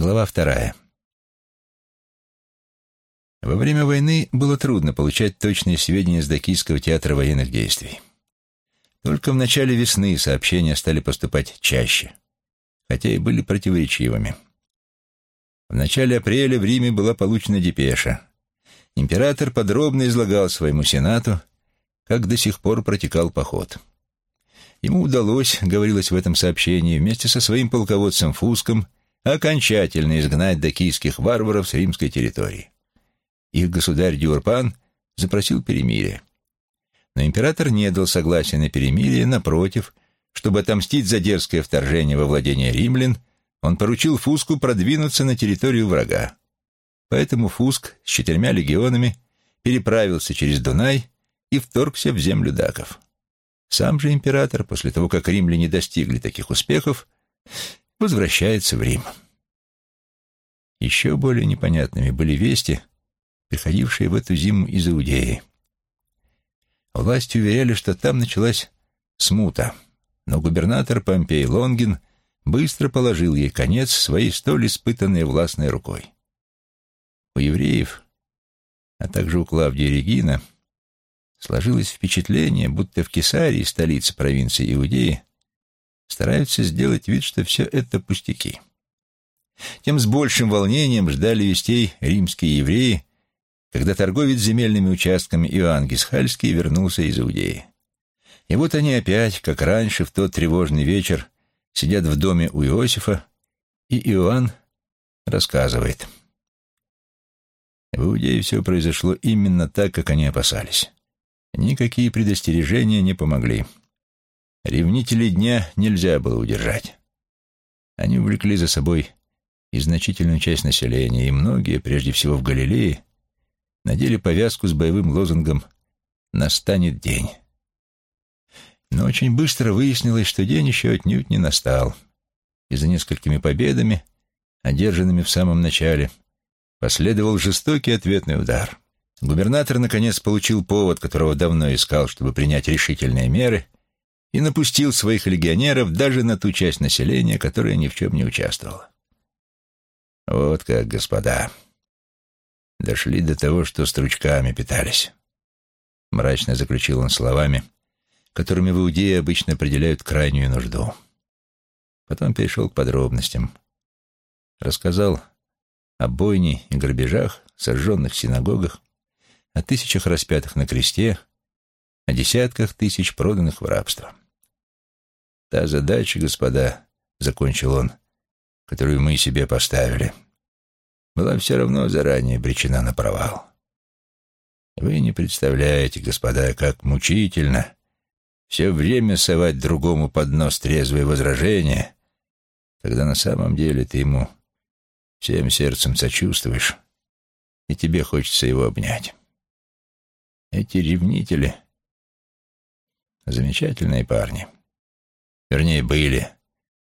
Глава вторая. Во время войны было трудно получать точные сведения с Дакийского театра военных действий. Только в начале весны сообщения стали поступать чаще, хотя и были противоречивыми. В начале апреля в Риме была получена депеша. Император подробно излагал своему сенату, как до сих пор протекал поход. Ему удалось, говорилось в этом сообщении, вместе со своим полководцем Фуском окончательно изгнать дакийских варваров с римской территории. Их государь Дюрпан запросил перемирие. Но император не дал согласия на перемирие, напротив, чтобы отомстить за дерзкое вторжение во владение римлян, он поручил Фуску продвинуться на территорию врага. Поэтому Фуск с четырьмя легионами переправился через Дунай и вторгся в землю даков. Сам же император, после того, как римляне достигли таких успехов, возвращается в Рим. Еще более непонятными были вести, приходившие в эту зиму из Иудеи. Власти уверяли, что там началась смута, но губернатор Помпей Лонгин быстро положил ей конец своей столь испытанной властной рукой. У евреев, а также у Клавдии Регина, сложилось впечатление, будто в Кесарии, столице провинции Иудеи, стараются сделать вид, что все это пустяки. Тем с большим волнением ждали вестей римские евреи, когда торговец земельными участками Иоанн Гисхальский вернулся из Иудеи. И вот они опять, как раньше, в тот тревожный вечер, сидят в доме у Иосифа, и Иоанн рассказывает. В Иудее все произошло именно так, как они опасались. Никакие предостережения не помогли. Ревнителей дня нельзя было удержать. Они увлекли за собой и значительную часть населения, и многие, прежде всего в Галилее, надели повязку с боевым лозунгом «Настанет день». Но очень быстро выяснилось, что день еще отнюдь не настал, и за несколькими победами, одержанными в самом начале, последовал жестокий ответный удар. Губернатор, наконец, получил повод, которого давно искал, чтобы принять решительные меры, и напустил своих легионеров даже на ту часть населения, которая ни в чем не участвовала. Вот как, господа, дошли до того, что стручками питались. Мрачно заключил он словами, которыми в Иудее обычно определяют крайнюю нужду. Потом перешел к подробностям. Рассказал о бойне и грабежах, сожженных синагогах, о тысячах распятых на кресте, о десятках тысяч проданных в рабство. Та задача, господа, — закончил он, — которую мы себе поставили — была все равно заранее обречена на провал. Вы не представляете, господа, как мучительно все время совать другому под нос трезвые возражения, когда на самом деле ты ему всем сердцем сочувствуешь, и тебе хочется его обнять. Эти ревнители — замечательные парни. Вернее, были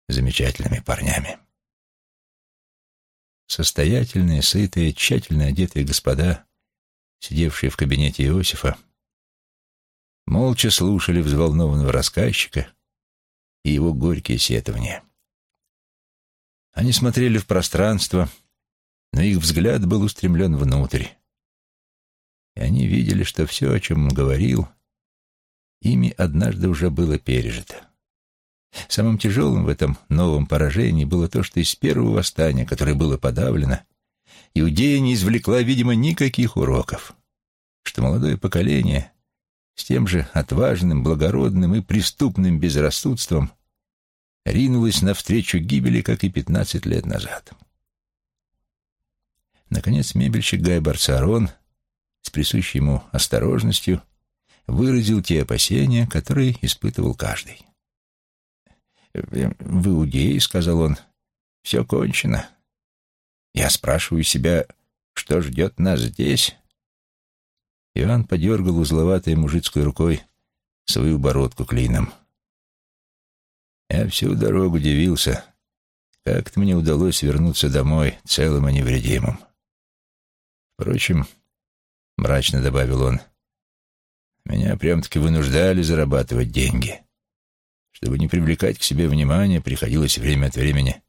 замечательными парнями. Состоятельные, сытые, тщательно одетые господа, сидевшие в кабинете Иосифа, молча слушали взволнованного рассказчика и его горькие сетования. Они смотрели в пространство, но их взгляд был устремлен внутрь. И они видели, что все, о чем он говорил, ими однажды уже было пережито. Самым тяжелым в этом новом поражении было то, что из первого восстания, которое было подавлено, Иудея не извлекла, видимо, никаких уроков, что молодое поколение с тем же отважным, благородным и преступным безрассудством ринулось навстречу гибели, как и пятнадцать лет назад. Наконец мебельщик Гай Барцарон с присущей ему осторожностью выразил те опасения, которые испытывал каждый. «В Иудее, — сказал он, — все кончено. Я спрашиваю себя, что ждет нас здесь?» Иван подергал узловатой мужицкой рукой свою бородку клином. Я всю дорогу удивился, как-то мне удалось вернуться домой целым и невредимым. Впрочем, мрачно добавил он, меня прям-таки вынуждали зарабатывать деньги. Чтобы не привлекать к себе внимания, приходилось время от времени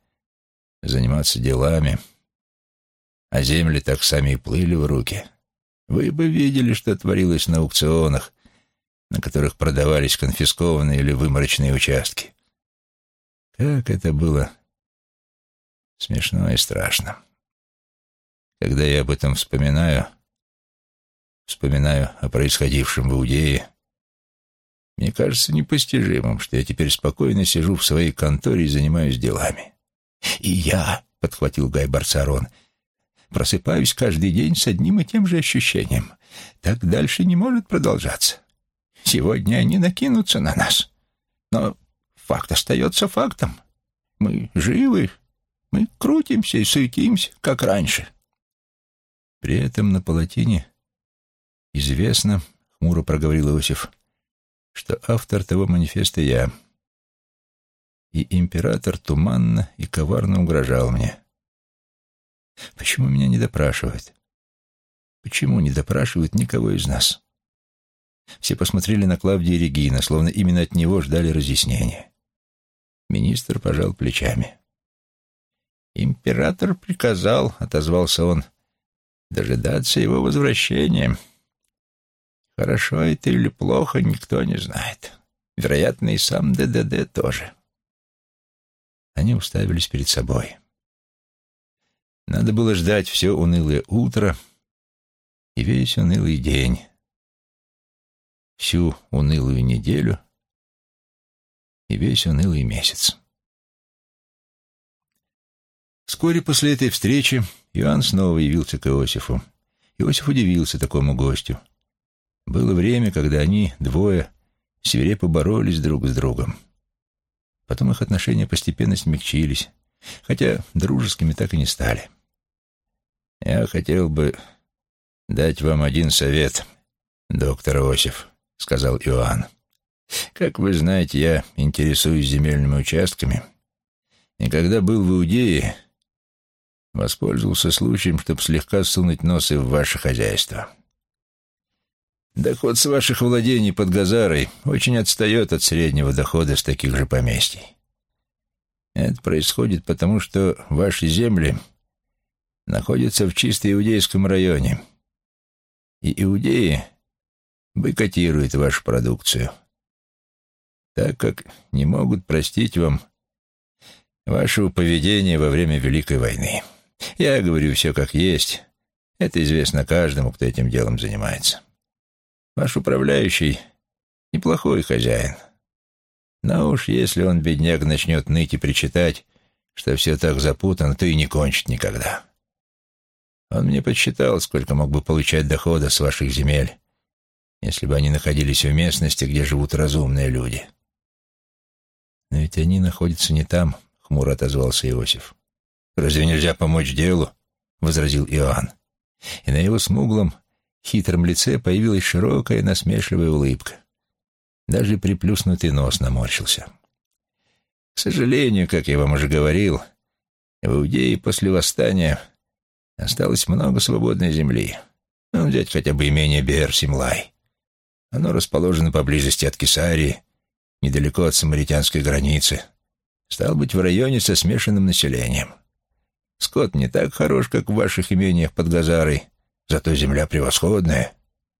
заниматься делами, а земли так сами и плыли в руки, вы бы видели, что творилось на аукционах, на которых продавались конфискованные или выморочные участки. Как это было смешно и страшно. Когда я об этом вспоминаю, вспоминаю о происходившем в Иудее, мне кажется непостижимым, что я теперь спокойно сижу в своей конторе и занимаюсь делами. «И я», — подхватил Гай Барцарон, — «просыпаюсь каждый день с одним и тем же ощущением. Так дальше не может продолжаться. Сегодня они накинутся на нас. Но факт остается фактом. Мы живы, мы крутимся и суетимся, как раньше». При этом на палатине известно, — хмуро проговорил Иосиф, — что автор того манифеста я. И император туманно и коварно угрожал мне. Почему меня не допрашивают? Почему не допрашивают никого из нас? Все посмотрели на Клавдия Регина, словно именно от него ждали разъяснения. Министр пожал плечами. «Император приказал», — отозвался он, — «дожидаться его возвращения». Хорошо это или плохо, никто не знает. Вероятно, и сам ДДД тоже. Они уставились перед собой. Надо было ждать все унылое утро и весь унылый день, всю унылую неделю и весь унылый месяц. Вскоре после этой встречи Иоанн снова явился к Иосифу. Иосиф удивился такому гостю. Было время, когда они, двое, свирепо боролись друг с другом. Потом их отношения постепенно смягчились, хотя дружескими так и не стали. «Я хотел бы дать вам один совет, доктор Осиф», — сказал Иоанн. «Как вы знаете, я интересуюсь земельными участками, и когда был в Иудее, воспользовался случаем, чтобы слегка сунуть носы в ваше хозяйство». Доход с ваших владений под Газарой очень отстает от среднего дохода с таких же поместий. Это происходит потому, что ваши земли находятся в чисто иудейском районе, и иудеи бойкотируют вашу продукцию, так как не могут простить вам вашего поведения во время Великой войны. Я говорю все как есть. Это известно каждому, кто этим делом занимается. Ваш управляющий — неплохой хозяин. Но уж если он, бедняк, начнет ныть и причитать, что все так запутано, то и не кончит никогда. Он мне подсчитал, сколько мог бы получать дохода с ваших земель, если бы они находились в местности, где живут разумные люди. Но ведь они находятся не там, — хмуро отозвался Иосиф. «Разве нельзя помочь делу?» — возразил Иоанн. И на его смуглом, хитром лице появилась широкая насмешливая улыбка. Даже приплюснутый нос наморщился. К сожалению, как я вам уже говорил, в Иудее после восстания осталось много свободной земли. Ну, взять хотя бы имение Беэр-Симлай. Оно расположено поблизости от Кесарии, недалеко от самаритянской границы. Стал быть, в районе со смешанным населением. Скот не так хорош, как в ваших имениях под Газарой, Зато земля превосходная.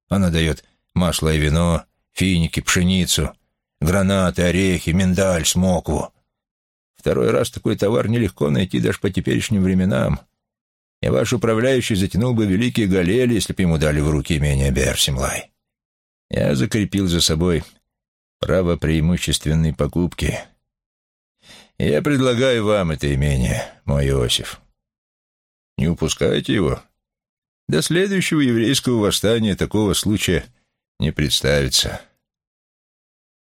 Она дает масло и вино, финики, пшеницу, гранаты, орехи, миндаль, смокву. Второй раз такой товар нелегко найти даже по теперешним временам. И ваш управляющий затянул бы великие галели, если бы ему дали в руки имение Берсимлай. Я закрепил за собой право преимущественной покупки. Я предлагаю вам это имение, мой Иосиф. Не упускайте его. До следующего еврейского восстания такого случая не представится.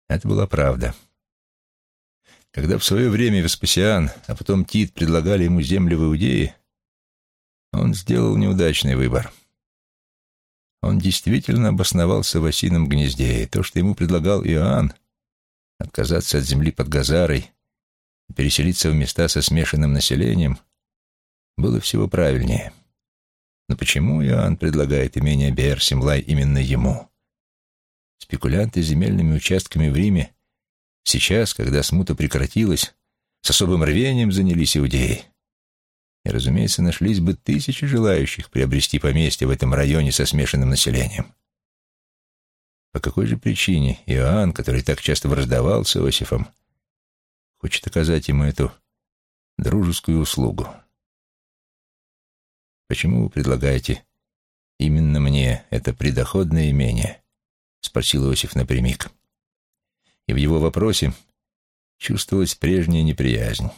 Это была правда. Когда в свое время Веспасиан, а потом Тит предлагали ему земли в Иудее, он сделал неудачный выбор. Он действительно обосновался в осином гнезде, и то, что ему предлагал Иоанн, отказаться от земли под Газарой и переселиться в места со смешанным населением, было всего правильнее. Но почему Иоанн предлагает имение Беэр-Симлай именно ему? Спекулянты земельными участками в Риме сейчас, когда смута прекратилась, с особым рвением занялись иудеей. И, разумеется, нашлись бы тысячи желающих приобрести поместье в этом районе со смешанным населением. По какой же причине Иоанн, который так часто враждовал с Иосифом, хочет оказать ему эту дружескую услугу? Почему вы предлагаете именно мне это предоходное имение? Спросил Иосиф напрямик. И в его вопросе чувствовалась прежняя неприязнь.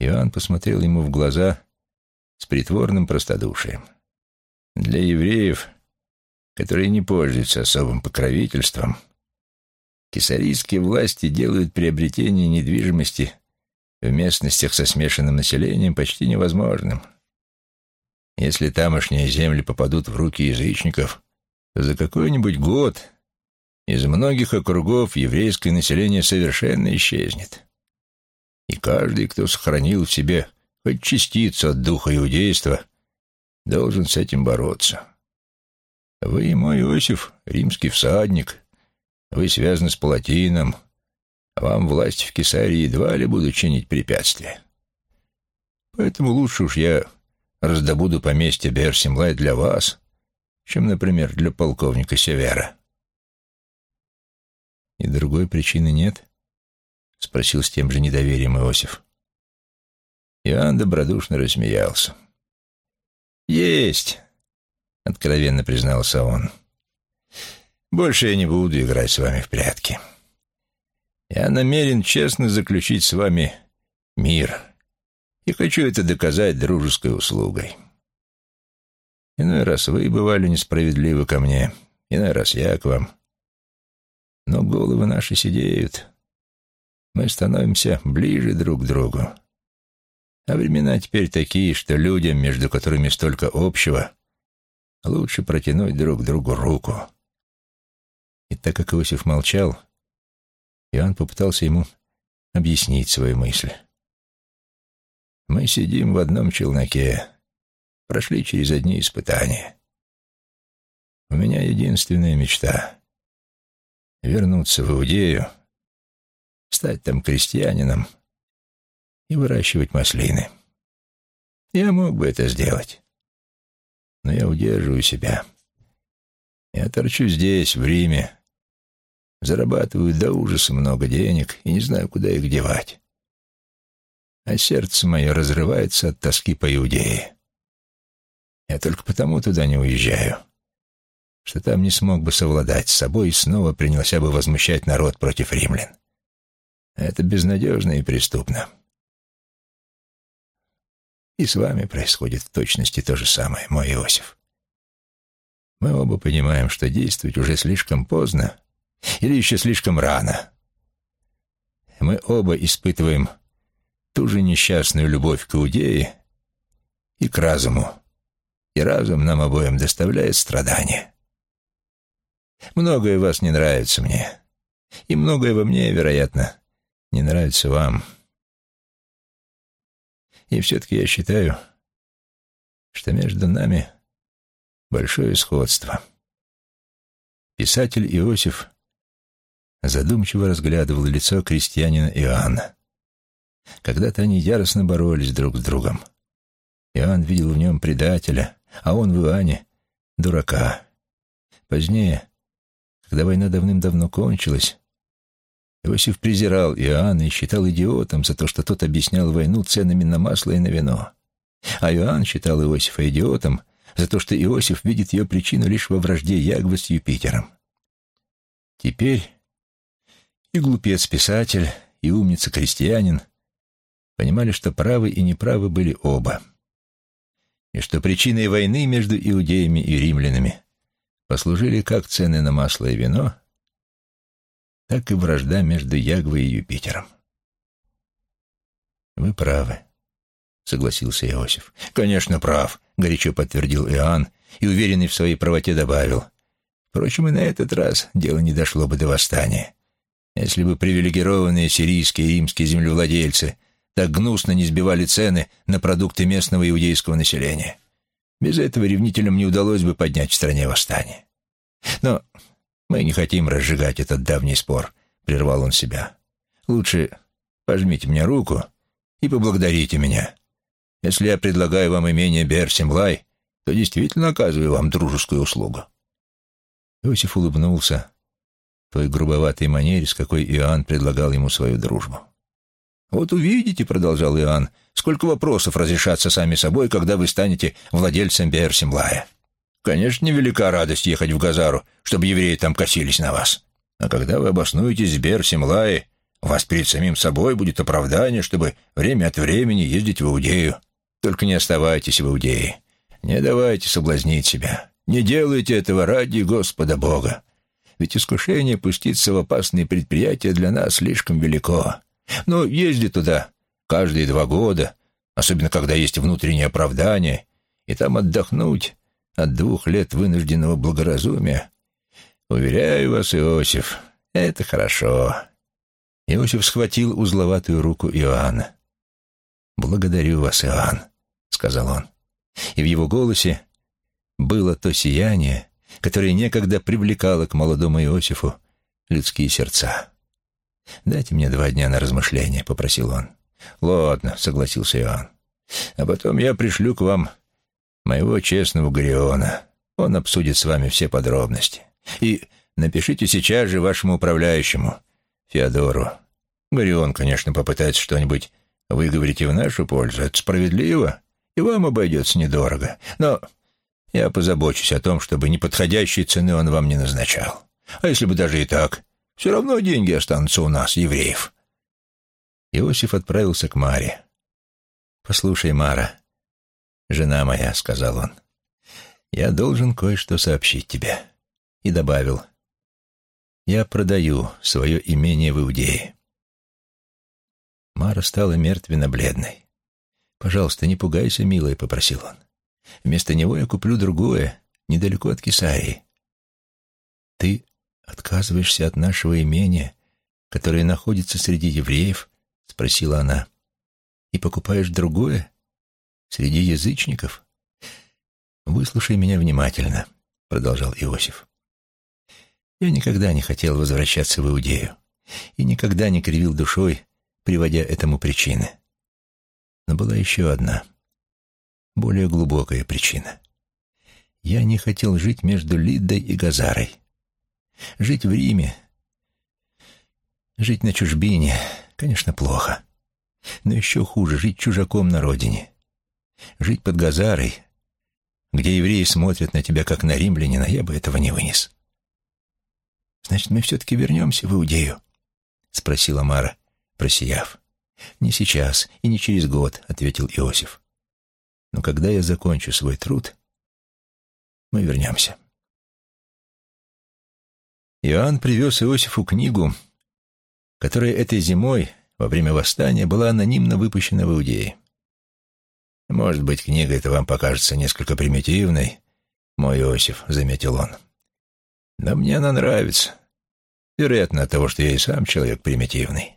Иоанн посмотрел ему в глаза с притворным простодушием. Для евреев которые не пользуются особым покровительством, кесарийские власти делают приобретение недвижимости в местностях со смешанным населением почти невозможным. Если тамошние земли попадут в руки язычников, то за какой-нибудь год из многих округов еврейское население совершенно исчезнет. И каждый, кто сохранил в себе хоть частицу от духа иудейства, должен с этим бороться. Вы, мой Иосиф, римский всадник. Вы связаны с Палатином. Вам власть в Кесарии едва ли будут чинить препятствия. Поэтому лучше уж я раздобуду поместье Берсимлай для вас, чем, например, для полковника Севера. И другой причины нет? — спросил с тем же недоверием Иосиф. Иоанн добродушно рассмеялся. «Есть!» — откровенно признался он. «Больше я не буду играть с вами в прятки. Я намерен честно заключить с вами мир и хочу это доказать дружеской услугой. Иной раз вы бывали несправедливы ко мне, иной раз я к вам. Но головы наши сидеют. Мы становимся ближе друг к другу. А времена теперь такие, что людям, между которыми столько общего, Лучше протянуть друг другу руку. И так как Иосиф молчал, Иоанн попытался ему объяснить свою мысль. «Мы сидим в одном челноке, прошли через одни испытания. У меня единственная мечта — вернуться в Иудею, стать там крестьянином и выращивать маслины. Я мог бы это сделать но я удерживаю себя. Я торчу здесь, в Риме, зарабатываю до ужаса много денег и не знаю, куда их девать. А сердце мое разрывается от тоски по Иудее. Я только потому туда не уезжаю, что там не смог бы совладать с собой и снова принялся бы возмущать народ против римлян. Это безнадежно и преступно. И с вами происходит в точности то же самое, мой Иосиф. Мы оба понимаем, что действовать уже слишком поздно или еще слишком рано. Мы оба испытываем ту же несчастную любовь к Иудее и к разуму, и разум нам обоим доставляет страдания. Многое вас не нравится мне, и многое во мне, вероятно, не нравится вам. И все-таки я считаю, что между нами большое сходство. Писатель Иосиф задумчиво разглядывал лицо крестьянина Иоанна. Когда-то они яростно боролись друг с другом. Иоанн видел в нем предателя, а он в Иоанне — дурака. Позднее, когда война давным-давно кончилась, Иосиф презирал Иоанна и считал идиотом за то, что тот объяснял войну ценами на масло и на вино. А Иоанн считал Иосифа идиотом за то, что Иосиф видит ее причину лишь во вражде Ягвы с Юпитером. Теперь и глупец-писатель, и умница-крестьянин понимали, что правы и неправы были оба, и что причиной войны между иудеями и римлянами послужили как цены на масло и вино, так и вражда между Ягвой и Юпитером. «Вы правы», — согласился Иосиф. «Конечно, прав», — горячо подтвердил Иоанн и, уверенный в своей правоте, добавил. «Впрочем, и на этот раз дело не дошло бы до восстания. Если бы привилегированные сирийские и римские землевладельцы так гнусно не сбивали цены на продукты местного иудейского населения. Без этого ревнителям не удалось бы поднять в стране восстание. Но «Мы не хотим разжигать этот давний спор», — прервал он себя. «Лучше пожмите мне руку, и поблагодарите меня. Если я предлагаю вам имение Берсимлай, то действительно оказываю вам дружескую услугу». Иосиф улыбнулся той грубоватой манере, с какой Иоанн предлагал ему свою дружбу. «Вот увидите», — продолжал Иоанн, — «сколько вопросов разрешатся сами собой, когда вы станете владельцем Берсимлая. Конечно, невелика радость ехать в Газару, чтобы евреи там косились на вас. А когда вы обоснуетесь в Берсимлае, у вас перед самим собой будет оправдание, чтобы время от времени ездить в Иудею. Только не оставайтесь в Иудее. Не давайте соблазнить себя. Не делайте этого ради Господа Бога. Ведь искушение пуститься в опасные предприятия для нас слишком велико. Но езди туда каждые два года, особенно когда есть внутреннее оправдание, и там отдохнуть от двух лет вынужденного благоразумия. Уверяю вас, Иосиф, это хорошо. Иосиф схватил узловатую руку Иоанна. «Благодарю вас, Иоанн», — сказал он. И в его голосе было то сияние, которое некогда привлекало к молодому Иосифу людские сердца. «Дайте мне два дня на размышление», — попросил он. «Ладно», — согласился Иоанн. «А потом я пришлю к вам моего честного Гориона. Он обсудит с вами все подробности. И напишите сейчас же вашему управляющему, Феодору. Горион, конечно, попытается что-нибудь выговорить и в нашу пользу. Это справедливо, и вам обойдется недорого. Но я позабочусь о том, чтобы неподходящей цены он вам не назначал. А если бы даже и так, все равно деньги останутся у нас, евреев. Иосиф отправился к Маре. «Послушай, Мара, жена моя», — сказал он, — «я должен кое-что сообщить тебе». И добавил, «Я продаю свое имение в Иудее». Мара стала мертвенно-бледной. «Пожалуйста, не пугайся, милая», — попросил он. «Вместо него я куплю другое, недалеко от Кесарии». «Ты отказываешься от нашего имения, которое находится среди евреев?» — спросила она. «И покупаешь другое? Среди язычников?» «Выслушай меня внимательно», — продолжал Иосиф. «Я никогда не хотел возвращаться в Иудею и никогда не кривил душой, приводя этому причины. Но была еще одна, более глубокая причина. Я не хотел жить между Лиддой и Газарой. Жить в Риме, жить на чужбине, конечно, плохо. Но еще хуже — жить чужаком на родине. Жить под Газарой, где евреи смотрят на тебя, как на римлянина, я бы этого не вынес. «Значит, мы все-таки вернемся в Иудею?» — спросила Мара просияв. «Не сейчас и не через год», — ответил Иосиф. «Но когда я закончу свой труд, мы вернемся». Иоанн привез Иосифу книгу, которая этой зимой, во время восстания, была анонимно выпущена в Иудее. «Может быть, книга эта вам покажется несколько примитивной, мой Иосиф», — заметил он. «Но мне она нравится. Вероятно, от того, что я и сам человек примитивный.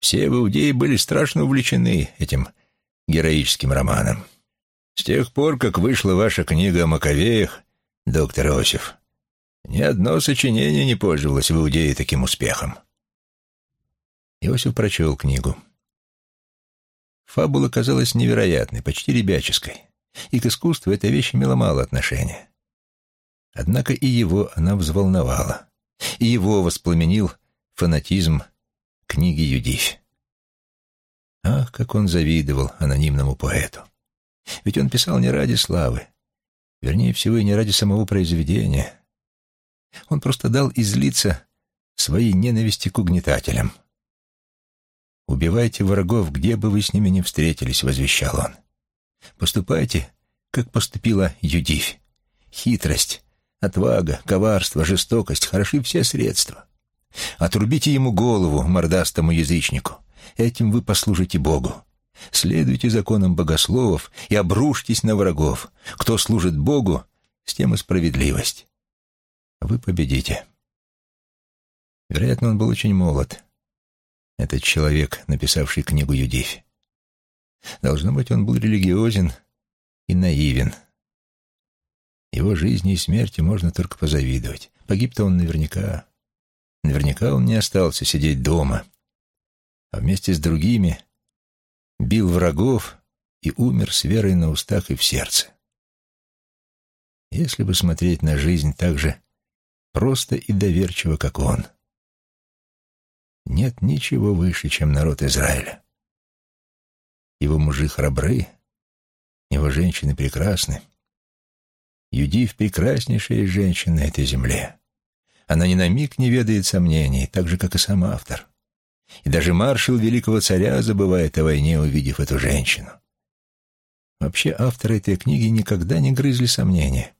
Все в Иудее были страшно увлечены этим героическим романом. С тех пор, как вышла ваша книга о Маковеях, доктор Иосиф, ни одно сочинение не пользовалось в Иудее таким успехом. Иосиф прочел книгу. Фабула казалась невероятной, почти ребяческой, и к искусству эта вещь имела мало отношения. Однако и его она взволновала, и его воспламенил фанатизм книги Юдифь. Ах, как он завидовал анонимному поэту. Ведь он писал не ради славы, вернее всего и не ради самого произведения. Он просто дал излиться своей ненависти к угнетателям. «Убивайте врагов, где бы вы с ними ни встретились», — возвещал он. «Поступайте, как поступила Юдифь. Хитрость, отвага, коварство, жестокость — хороши все средства. Отрубите ему голову, мордастому язычнику. Этим вы послужите Богу. Следуйте законам богословов и обрушьтесь на врагов. Кто служит Богу, с тем и справедливость. Вы победите. Вероятно, он был очень молод, этот человек, написавший книгу Юдифь. Должно быть, он был религиозен и наивен. Его жизни и смерти можно только позавидовать. Погиб-то он наверняка. Наверняка он не остался сидеть дома, а вместе с другими бил врагов и умер с верой на устах и в сердце. Если бы смотреть на жизнь так же просто и доверчиво, как он. Нет ничего выше, чем народ Израиля. Его мужи храбры, его женщины прекрасны. Юдив — прекраснейшая женщина на этой земле. Она ни на миг не ведает сомнений, так же, как и сам автор. И даже маршал великого царя забывает о войне, увидев эту женщину. Вообще авторы этой книги никогда не грызли сомнения.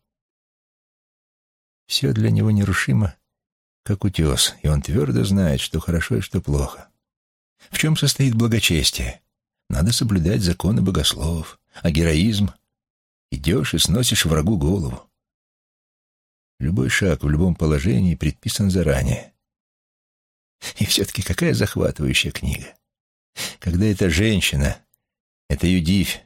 Все для него нерушимо, как утес, и он твердо знает, что хорошо и что плохо. В чем состоит благочестие? Надо соблюдать законы богословов, а героизм — идешь и сносишь врагу голову. Любой шаг в любом положении предписан заранее. И все-таки какая захватывающая книга. Когда эта женщина, эта Юдивь,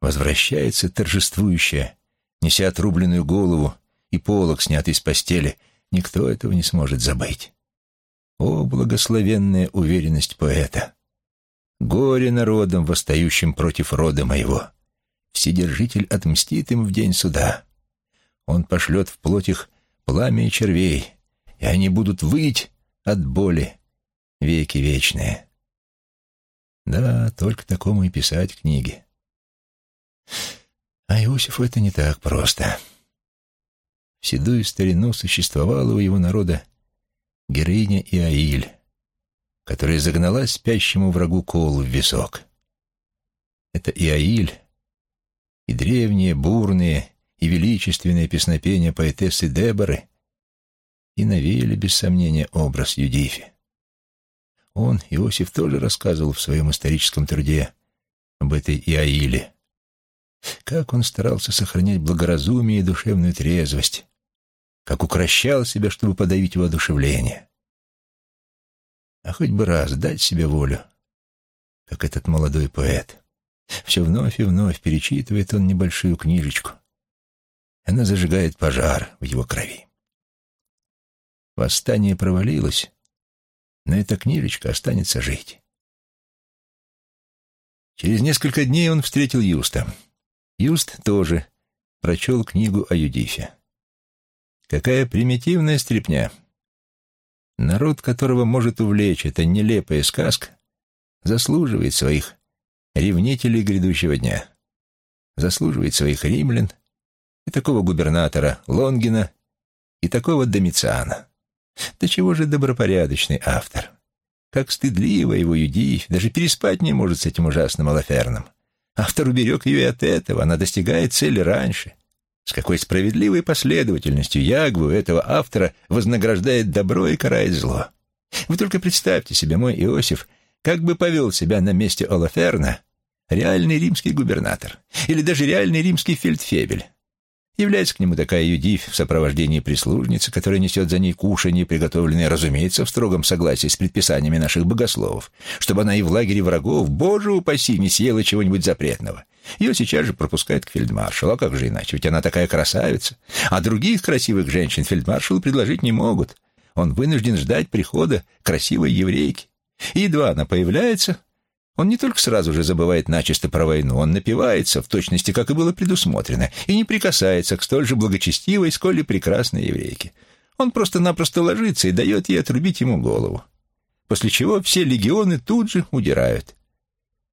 возвращается торжествующая, неся отрубленную голову и полог, снятый с постели, никто этого не сможет забыть. О, благословенная уверенность поэта! Горе народом, восстающим против рода моего! Вседержитель отмстит им в день суда. Он пошлет в плоть их пламя и червей, и они будут выть от боли веки вечные. Да, только такому и писать книги. А Иосифу это не так просто. В седую старину существовала у его народа героиня Иаиль, которая загнала спящему врагу колу в висок. Это Иаиль и древние, бурные и величественные песнопения поэтессы Деборы и навеяли, без сомнения, образ Юдифи. Он, Иосиф, тоже рассказывал в своем историческом труде об этой Иаиле. Как он старался сохранять благоразумие и душевную трезвость, как укращал себя, чтобы подавить воодушевление. А хоть бы раз дать себе волю, как этот молодой поэт. Все вновь и вновь перечитывает он небольшую книжечку. Она зажигает пожар в его крови. Восстание провалилось, но эта книжечка останется жить. Через несколько дней он встретил Юста. Юст тоже прочел книгу о Юдифе. Какая примитивная стряпня! Народ, которого может увлечь эта нелепая сказка, заслуживает своих ревнителей грядущего дня, заслуживает своих римлян и такого губернатора Лонгина и такого Домициана. Да чего же добропорядочный автор? Как стыдливо его Юдиев, даже переспать не может с этим ужасным Алаферном. Автор уберег ее и от этого, она достигает цели раньше. С какой справедливой последовательностью Ягву этого автора вознаграждает добро и карает зло. Вы только представьте себе, мой Иосиф, как бы повел себя на месте Олаферна реальный римский губернатор или даже реальный римский фельдфебель. Является к нему такая юдивь в сопровождении прислужницы, которая несет за ней кушанье, приготовленное, разумеется, в строгом согласии с предписаниями наших богословов, чтобы она и в лагере врагов, боже упаси, не съела чего-нибудь запретного. Ее сейчас же пропускают к фельдмаршалу, а как же иначе, ведь она такая красавица. А других красивых женщин фельдмаршалу предложить не могут. Он вынужден ждать прихода красивой еврейки. И едва она появляется, он не только сразу же забывает начисто про войну, он напивается, в точности, как и было предусмотрено, и не прикасается к столь же благочестивой, сколь и прекрасной еврейке. Он просто-напросто ложится и дает ей отрубить ему голову. После чего все легионы тут же удирают.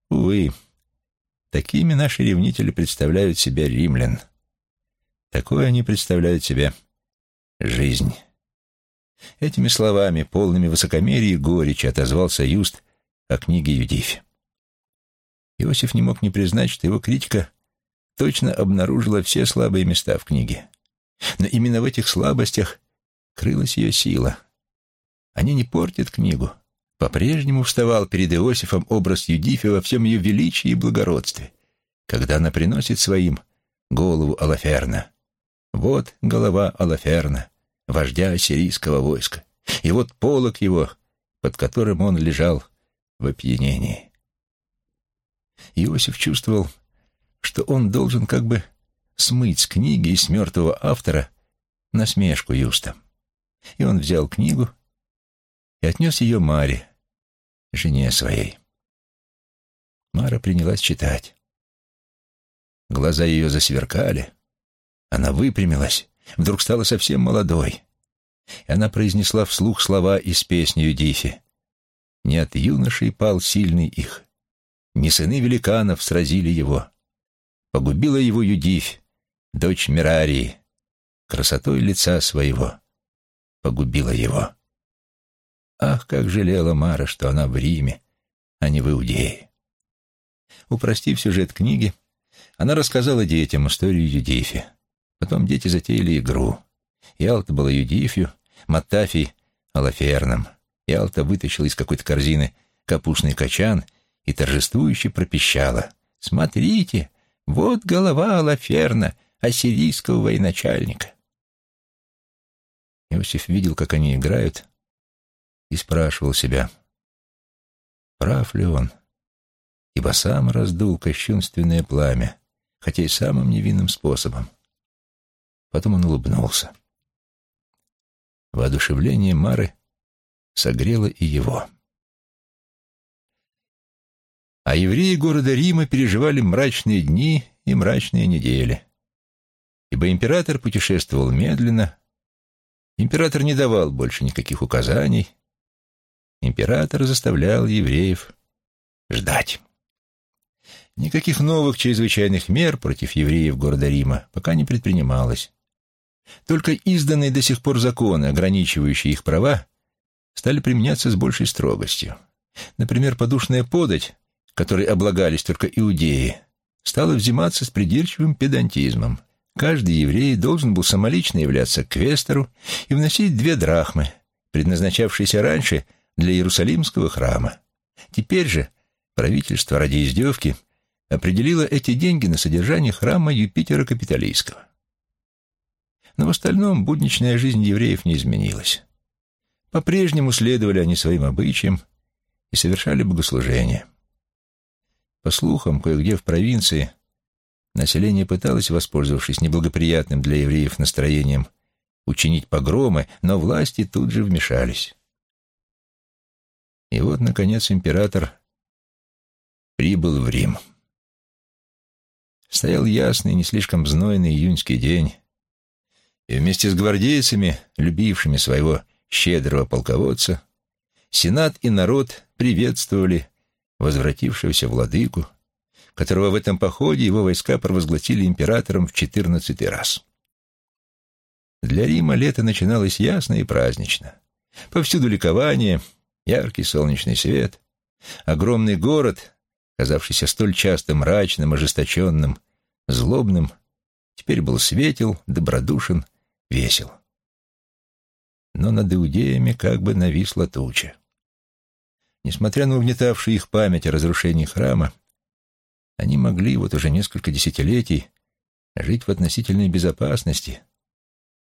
Увы, такими наши ревнители представляют себя римлян. Такое они представляют себе жизнь. Этими словами, полными высокомерия и горечи, отозвался Юст о книге Юдифь. Иосиф не мог не признать, что его критика точно обнаружила все слабые места в книге. Но именно в этих слабостях крылась ее сила. Они не портят книгу. По-прежнему вставал перед Иосифом образ Юдифи во всем ее величии и благородстве, когда она приносит своим голову Алаферна. Вот голова Алаферна, вождя ассирийского войска, и вот полок его, под которым он лежал в опьянении. Иосиф чувствовал, что он должен как бы смыть с книги и с мертвого автора насмешку Юста. И он взял книгу и отнес ее Маре, жене своей. Мара принялась читать. Глаза ее засверкали. Она выпрямилась, вдруг стала совсем молодой. И она произнесла вслух слова из песни Юдифи. «Не от юношей пал сильный их, не сыны великанов сразили его. Погубила его Юдифь, дочь Мирарии, красотой лица своего погубила его. Ах, как жалела Мара, что она в Риме, а не в Иудее. Упростив сюжет книги, она рассказала детям историю Юдифи. Потом дети затеяли игру. Ялта была Юдифью, Маттафий — Алаферном. Ялта вытащила из какой-то корзины капустный качан и торжествующе пропищала. «Смотрите, вот голова Алаферна, ассирийского военачальника». Иосиф видел, как они играют, и спрашивал себя, прав ли он, ибо сам раздул кощунственное пламя, хотя и самым невинным способом. Потом он улыбнулся. Воодушевление Мары согрело и его. А евреи города Рима переживали мрачные дни и мрачные недели, ибо император путешествовал медленно, император не давал больше никаких указаний, император заставлял евреев ждать. Никаких новых чрезвычайных мер против евреев города Рима пока не предпринималось. Только изданные до сих пор законы, ограничивающие их права, стали применяться с большей строгостью. Например, подушная подать, которой облагались только иудеи, стала взиматься с придирчивым педантизмом. Каждый еврей должен был самолично являться к квестору и вносить две драхмы, предназначавшиеся раньше для Иерусалимского храма. Теперь же правительство ради издевки определило эти деньги на содержание храма Юпитера Капитолийского. Но в остальном будничная жизнь евреев не изменилась. По-прежнему следовали они своим обычаям и совершали богослужения. По слухам, кое-где в провинции население пыталось, воспользовавшись неблагоприятным для евреев настроением, учинить погромы, но власти тут же вмешались. И вот, наконец, император прибыл в Рим. Стоял ясный, не слишком знойный июньский день, и вместе с гвардейцами, любившими своего щедрого полководца, сенат и народ приветствовали возвратившегося владыку, которого в этом походе его войска провозгласили императором в четырнадцатый раз. Для Рима лето начиналось ясно и празднично. Повсюду ликование, яркий солнечный свет, огромный город, казавшийся столь часто мрачным, ожесточенным, злобным, теперь был светел, добродушен, весел. Но над иудеями как бы нависла туча. Несмотря на угнетавшую их память о разрушении храма, они могли вот уже несколько десятилетий жить в относительной безопасности,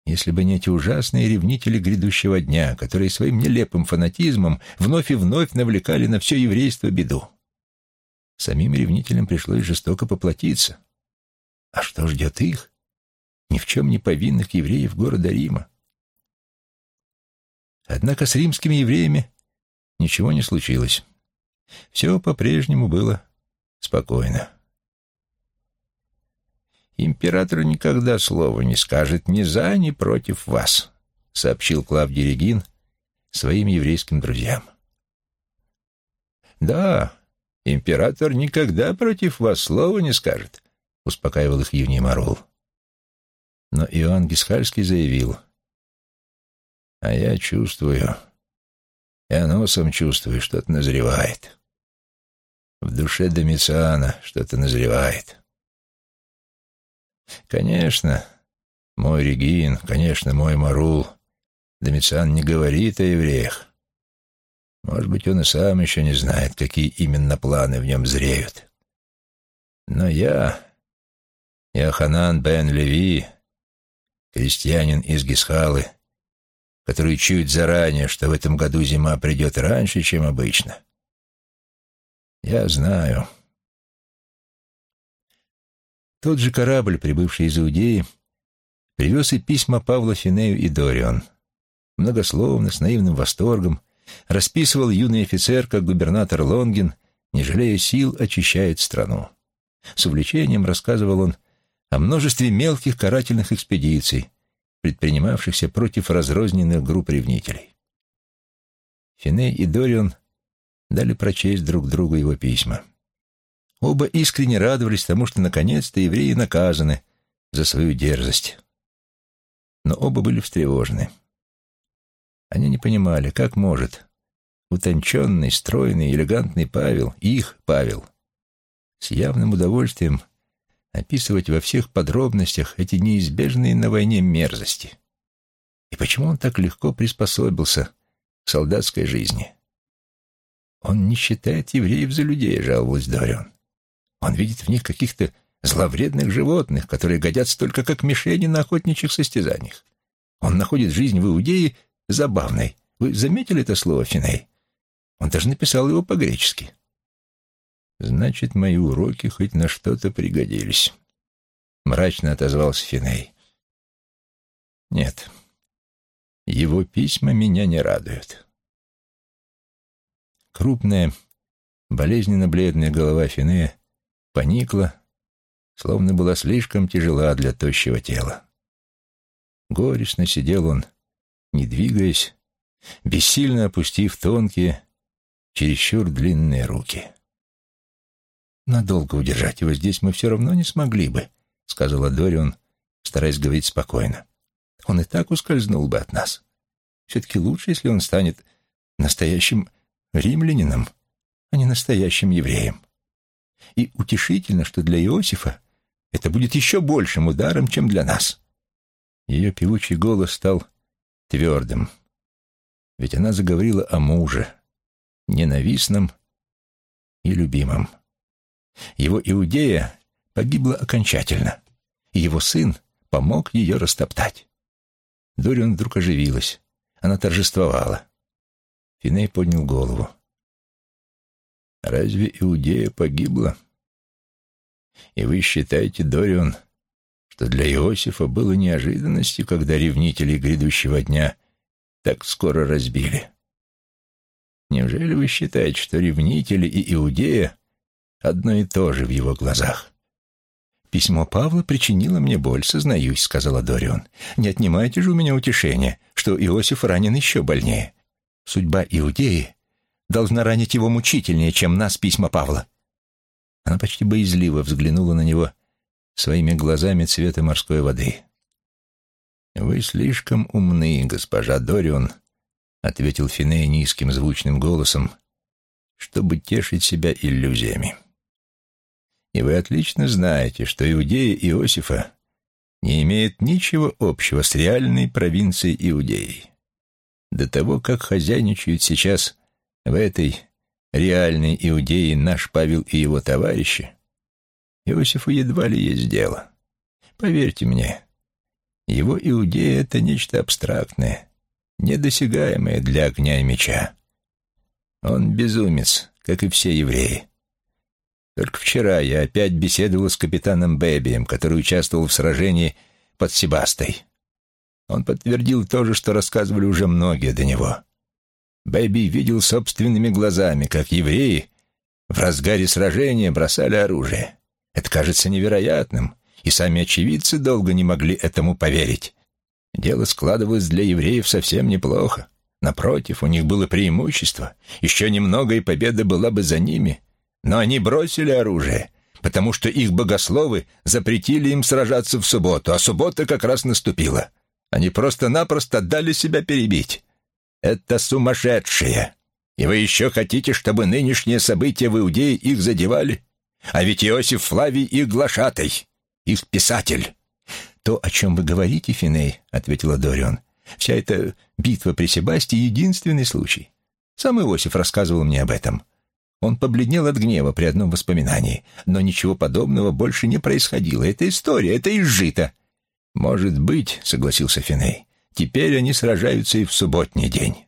если бы не эти ужасные ревнители грядущего дня, которые своим нелепым фанатизмом вновь и вновь навлекали на все еврейство беду. Самим ревнителям пришлось жестоко поплатиться. А что ждет их, ни в чем не повинных евреев города Рима? Однако с римскими евреями ничего не случилось. Все по-прежнему было спокойно. «Император никогда слова не скажет ни за, ни против вас», — сообщил Клавдий Регин своим еврейским друзьям. «Да, император никогда против вас слова не скажет», — успокаивал их Юний Марул. Но Иоанн Гисхальский заявил, «А я чувствую, я носом чувствую, что-то назревает. В душе Домициана что-то назревает». Конечно, мой Регин, конечно, мой Марул. Домициан не говорит о евреях. Может быть, он и сам еще не знает, какие именно планы в нем зреют. Но я, Яханан бен Леви, крестьянин из Гисхалы, который чует заранее, что в этом году зима придет раньше, чем обычно. Я знаю, тот же корабль, прибывший из Иудеи, привез и письма Павла Финею и Дорион. Многословно, с наивным восторгом, расписывал юный офицер, как губернатор Лонгин не жалея сил, очищает страну. С увлечением рассказывал он о множестве мелких карательных экспедиций, предпринимавшихся против разрозненных групп ревнителей. Финей и Дорион дали прочесть друг другу его письма. Оба искренне радовались тому, что наконец-то евреи наказаны за свою дерзость. Но оба были встревожены. Они не понимали, как может утонченный, стройный, элегантный Павел, их Павел, с явным удовольствием описывать во всех подробностях эти неизбежные на войне мерзости. И почему он так легко приспособился к солдатской жизни? Он не считает евреев за людей, жаловалась Дорион. Он видит в них каких-то зловредных животных, которые годятся только как мишени на охотничьих состязаниях. Он находит жизнь в Иудее забавной. Вы заметили это слово, Финей? Он даже написал его по-гречески. «Значит, мои уроки хоть на что-то пригодились», — мрачно отозвался Финей. «Нет, его письма меня не радуют». Крупная, болезненно бледная голова Финея поникла, словно была слишком тяжела для тощего тела. Горестно сидел он, не двигаясь, бессильно опустив тонкие, чересчур длинные руки. «Надолго удержать его здесь мы все равно не смогли бы», — сказала Дорион, стараясь говорить спокойно. «Он и так ускользнул бы от нас. Все-таки лучше, если он станет настоящим римлянином, а не настоящим евреем. И утешительно, что для Иосифа это будет еще большим ударом, чем для нас». Ее певучий голос стал твердым, ведь она заговорила о муже, ненавистном и любимом. Его Иудея погибла окончательно, и его сын помог ее растоптать. Дориан вдруг оживилась. Она торжествовала. Финей поднял голову. «Разве Иудея погибла? И вы считаете, Дорион, что для Иосифа было неожиданностью, когда ревнители грядущего дня так скоро разбили?» Неужели вы считаете, что ревнители и Иудея одно и то же в его глазах? «Письмо Павла причинило мне боль, сознаюсь», — сказала Дорион. «Не отнимайте же у меня утешение, что Иосиф ранен еще больнее. Судьба Иудеи должна ранить его мучительнее, чем нас письма Павла». Она почти боязливо взглянула на него своими глазами цвета морской воды. «Вы слишком умны, госпожа Дорион», ответил Финей низким звучным голосом, чтобы тешить себя иллюзиями. И вы отлично знаете, что иудея Иосифа не имеет ничего общего с реальной провинцией Иудеи. До того, как хозяйничают сейчас в этой реальной Иудеи наш Павел и его товарищи, Иосифу едва ли есть дело. Поверьте мне, его Иудея — это нечто абстрактное, недосягаемое для огня и меча. Он безумец, как и все евреи. Только вчера я опять беседовал с капитаном Бэбием, который участвовал в сражении под Себастой. Он подтвердил то же, что рассказывали уже многие до него. Бэби видел собственными глазами, как евреи в разгаре сражения бросали оружие. Это кажется невероятным, и сами очевидцы долго не могли этому поверить. Дело складывалось для евреев совсем неплохо. Напротив, у них было преимущество. Еще немного, и победа была бы за ними. Но они бросили оружие, потому что их богословы запретили им сражаться в субботу, а суббота как раз наступила. Они просто-напросто дали себя перебить. Это сумасшедшие. И вы еще хотите, чтобы нынешние события в Иудее их задевали? А ведь Иосиф Флавий их глашатай, их писатель. «То, о чем вы говорите, Финей», — ответила Дорион, — «вся эта битва при Себасте — единственный случай. Сам Иосиф рассказывал мне об этом. Он побледнел от гнева при одном воспоминании, но ничего подобного больше не происходило. Это история, это изжито». «Может быть», — согласился Финей, — «теперь они сражаются и в субботний день.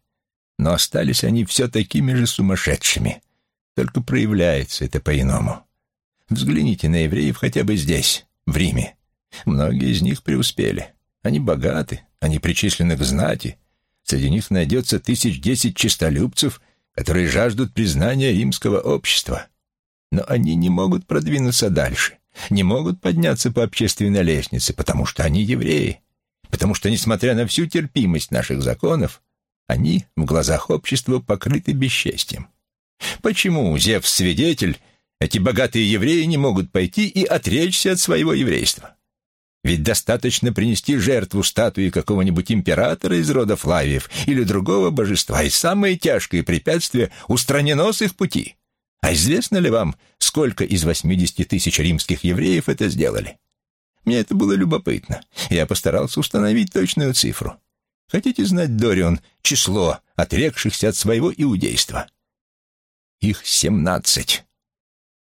Но остались они все такими же сумасшедшими. Только проявляется это по-иному. Взгляните на евреев хотя бы здесь, в Риме. Многие из них преуспели. Они богаты, они причислены к знати. Среди них найдется тысяч десять чистолюбцев, которые жаждут признания римского общества. Но они не могут продвинуться дальше, не могут подняться по общественной лестнице, потому что они евреи, потому что, несмотря на всю терпимость наших законов, они в глазах общества покрыты бесчестием. Почему Зевс-свидетель, эти богатые евреи не могут пойти и отречься от своего еврейства? Ведь достаточно принести жертву статуи какого-нибудь императора из рода Флавиев или другого божества, и самое тяжкое препятствие устранено с их пути. А известно ли вам, сколько из 80 тысяч римских евреев это сделали? Мне это было любопытно. Я постарался установить точную цифру. Хотите знать, Дорион, число отрекшихся от своего иудейства? Их семнадцать.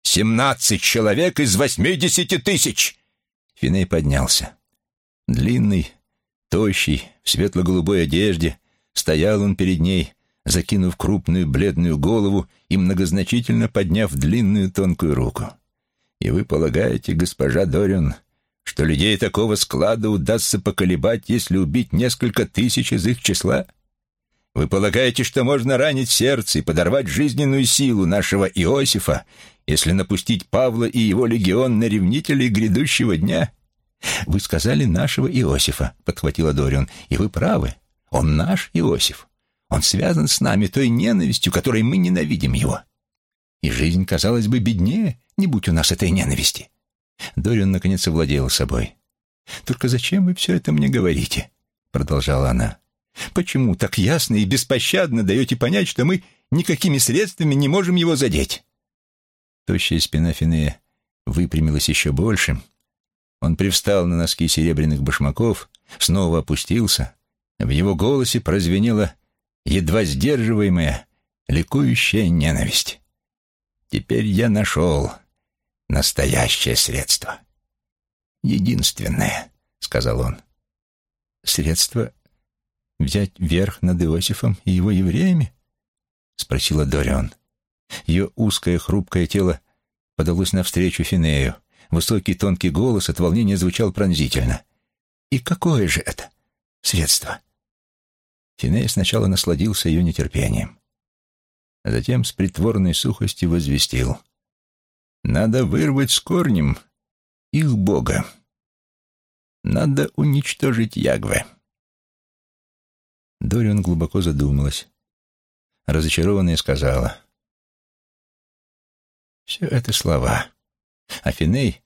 Семнадцать человек из восьмидесяти тысяч! Финей поднялся. Длинный, тощий, в светло-голубой одежде, стоял он перед ней, закинув крупную бледную голову и многозначительно подняв длинную тонкую руку. «И вы полагаете, госпожа Дорион, что людей такого склада удастся поколебать, если убить несколько тысяч из их числа? Вы полагаете, что можно ранить сердце и подорвать жизненную силу нашего Иосифа, если напустить Павла и его легион на ревнителей грядущего дня? Вы сказали нашего Иосифа, подхватила Дорион, и вы правы. Он наш Иосиф. Он связан с нами той ненавистью, которой мы ненавидим его. И жизнь казалась бы беднее, не будь у нас этой ненависти. Дориан наконец овладела собой. «Только зачем вы все это мне говорите?» — продолжала она. «Почему так ясно и беспощадно даете понять, что мы никакими средствами не можем его задеть?» Тощая спина Финея выпрямилась еще больше. Он привстал на носки серебряных башмаков, снова опустился. В его голосе прозвенела едва сдерживаемая, ликующая ненависть. «Теперь я нашел настоящее средство. Единственное, — сказал он. Средство взять верх над Иосифом и его евреями? — спросила Дорион. Ее узкое хрупкое тело подалось навстречу Финею. Высокий тонкий голос от волнения звучал пронзительно. «И какое же это средство?» Финей сначала насладился ее нетерпением, а затем с притворной сухостью возвестил — надо вырвать с корнем их бога. Надо уничтожить Ягве. Дориан глубоко задумалась. Разочарованная сказала. Все это слова. А Финей,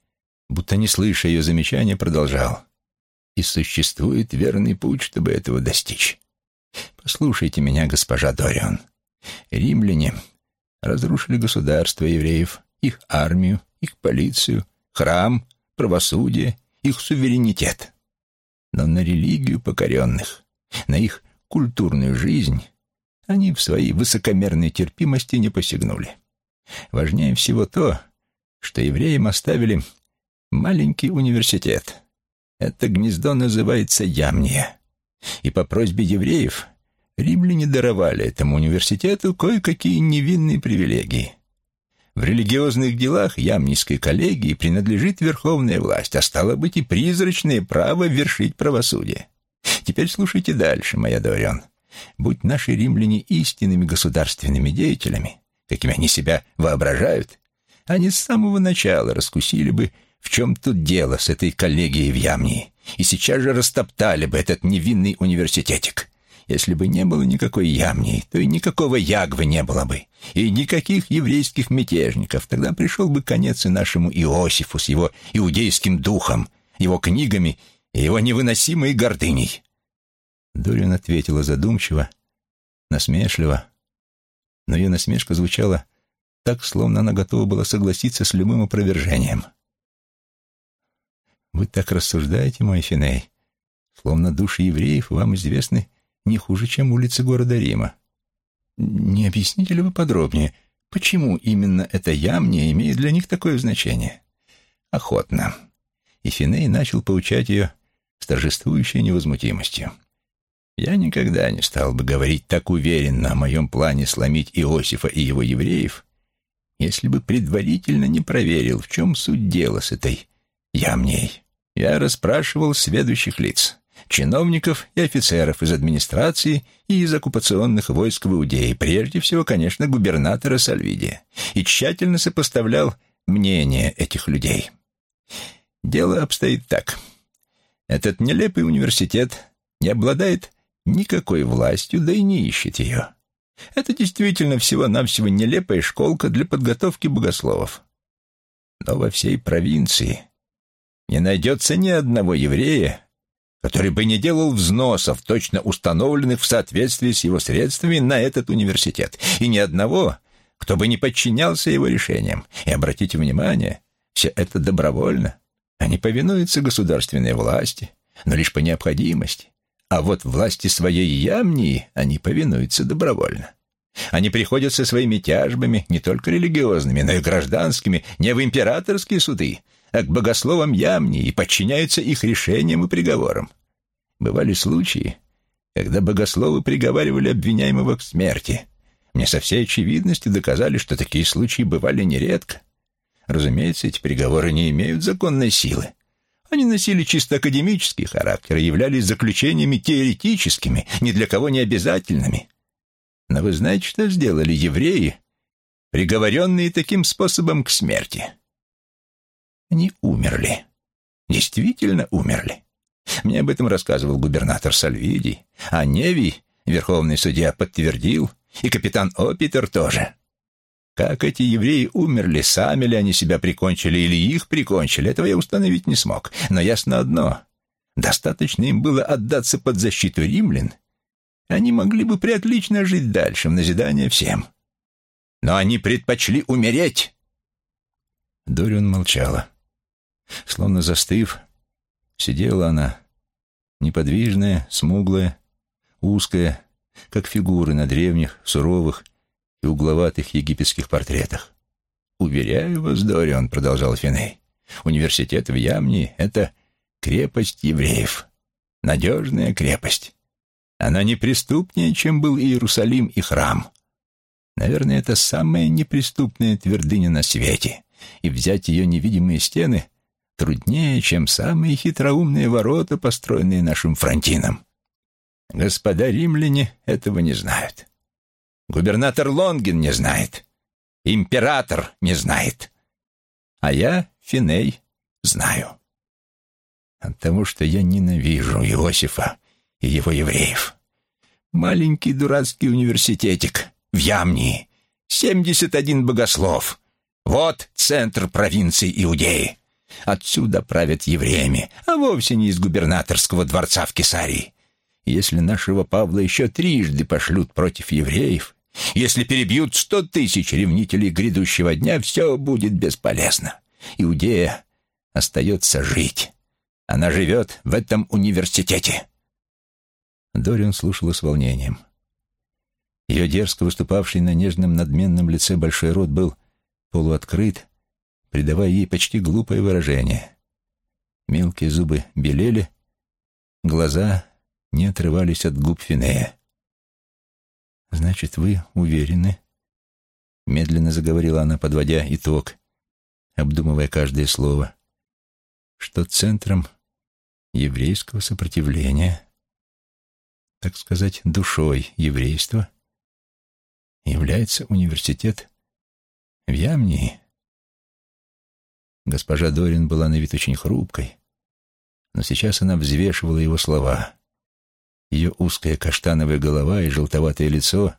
будто не слыша ее замечания, продолжал. И существует верный путь, чтобы этого достичь. Послушайте меня, госпожа Дориан. Римляне разрушили государство евреев, их армию, их полицию, храм, правосудие, их суверенитет. Но на религию покоренных, на их культурную жизнь они в своей высокомерной терпимости не посягнули. Важнее всего то, что евреям оставили маленький университет. Это гнездо называется Ямния. И по просьбе евреев римляне даровали этому университету кое-какие невинные привилегии. В религиозных делах Ямнийской коллегии принадлежит верховная власть, а стало быть и призрачное право вершить правосудие. Теперь слушайте дальше, моя Дорион. Будь наши римляне истинными государственными деятелями, какими они себя воображают, они с самого начала раскусили бы, в чем тут дело с этой коллегией в Ямнии, и сейчас же растоптали бы этот невинный университетик. Если бы не было никакой ямни, то и никакого ягвы не было бы, и никаких еврейских мятежников. Тогда пришел бы конец и нашему Иосифу с его иудейским духом, его книгами и его невыносимой гордыней. Дориан ответила задумчиво, насмешливо, но ее насмешка звучала так, словно она готова была согласиться с любым опровержением. «Вы так рассуждаете, мой Финей, словно души евреев вам известны не хуже, чем улицы города Рима. Не объясните ли вы подробнее, почему именно эта ямня имеет для них такое значение? Охотно. И Финей начал поучать ее с торжествующей невозмутимостью. Я никогда не стал бы говорить так уверенно о моем плане сломить Иосифа и его евреев, если бы предварительно не проверил, в чем суть дела с этой ямней. Я расспрашивал сведущих лиц. чиновников и офицеров из администрации и из оккупационных войск в Иудее, прежде всего, конечно, губернатора Сальвидия, и тщательно сопоставлял мнение этих людей. Дело обстоит так. Этот нелепый университет не обладает никакой властью, да и не ищет ее. Это действительно всего-навсего нелепая школка для подготовки богословов. Но во всей провинции не найдется ни одного еврея, который бы не делал взносов, точно установленных в соответствии с его средствами на этот университет, и ни одного, кто бы не подчинялся его решениям. И обратите внимание, все это добровольно. Они повинуются государственной власти, но лишь по необходимости. А вот власти своей ямнии они повинуются добровольно. Они приходят со своими тяжбами, не только религиозными, но и гражданскими, не в императорские суды, а к богословам ямни и подчиняются их решениям и приговорам. Бывали случаи, когда богословы приговаривали обвиняемого к смерти. Мне со всей очевидностью доказали, что такие случаи бывали нередко. Разумеется, эти приговоры не имеют законной силы. Они носили чисто академический характер и являлись заключениями теоретическими, ни для кого не обязательными. Но вы знаете, что сделали евреи, приговоренные таким способом к смерти? Они умерли. Действительно умерли. Мне об этом рассказывал губернатор Сальвидий, а Невий, верховный судья, подтвердил, и капитан Опитер тоже. Как эти евреи умерли, сами ли они себя прикончили или их прикончили, этого я установить не смог. Но ясно одно. Достаточно им было отдаться под защиту римлян, они могли бы приотлично жить дальше, в назидание всем. Но они предпочли умереть. Дориан молчала. Словно застыв, сидела она, неподвижная, смуглая, узкая, как фигуры на древних, суровых и угловатых египетских портретах. «Уверяю вас, Дориан», — продолжал Финей, — «университет в Ямни — это крепость евреев, надежная крепость. Она неприступнее, чем был Иерусалим и храм. Наверное, это самая неприступная твердыня на свете, и взять ее невидимые стены труднее, чем самые хитроумные ворота, построенные нашим Франтином. Господа римляне этого не знают. Губернатор Лонгин не знает. Император не знает. А я, Финей, знаю. От того, что я ненавижу Иосифа и его евреев. Маленький дурацкий университетик в Ямнии. Семьдесят один богослов. Вот центр провинции Иудеи. Отсюда правят евреями, а вовсе не из губернаторского дворца в Кесарии. Если нашего Павла еще трижды пошлют против евреев, если перебьют сто тысяч ревнителей грядущего дня, все будет бесполезно. Иудея остается жить. Она живет в этом университете. Дориан слушала с волнением. Ее дерзко выступавший на нежном надменном лице большой рот был полуоткрыт, придавая ей почти глупое выражение. Мелкие зубы белели, глаза не отрывались от губ Финея. «Значит, вы уверены?» — медленно заговорила она, подводя итог, обдумывая каждое слово, что центром еврейского сопротивления так сказать, душой еврейства, является университет в Ямнии. Госпожа Дорин была на вид очень хрупкой, но сейчас она взвешивала его слова. Ее узкая каштановая голова и желтоватое лицо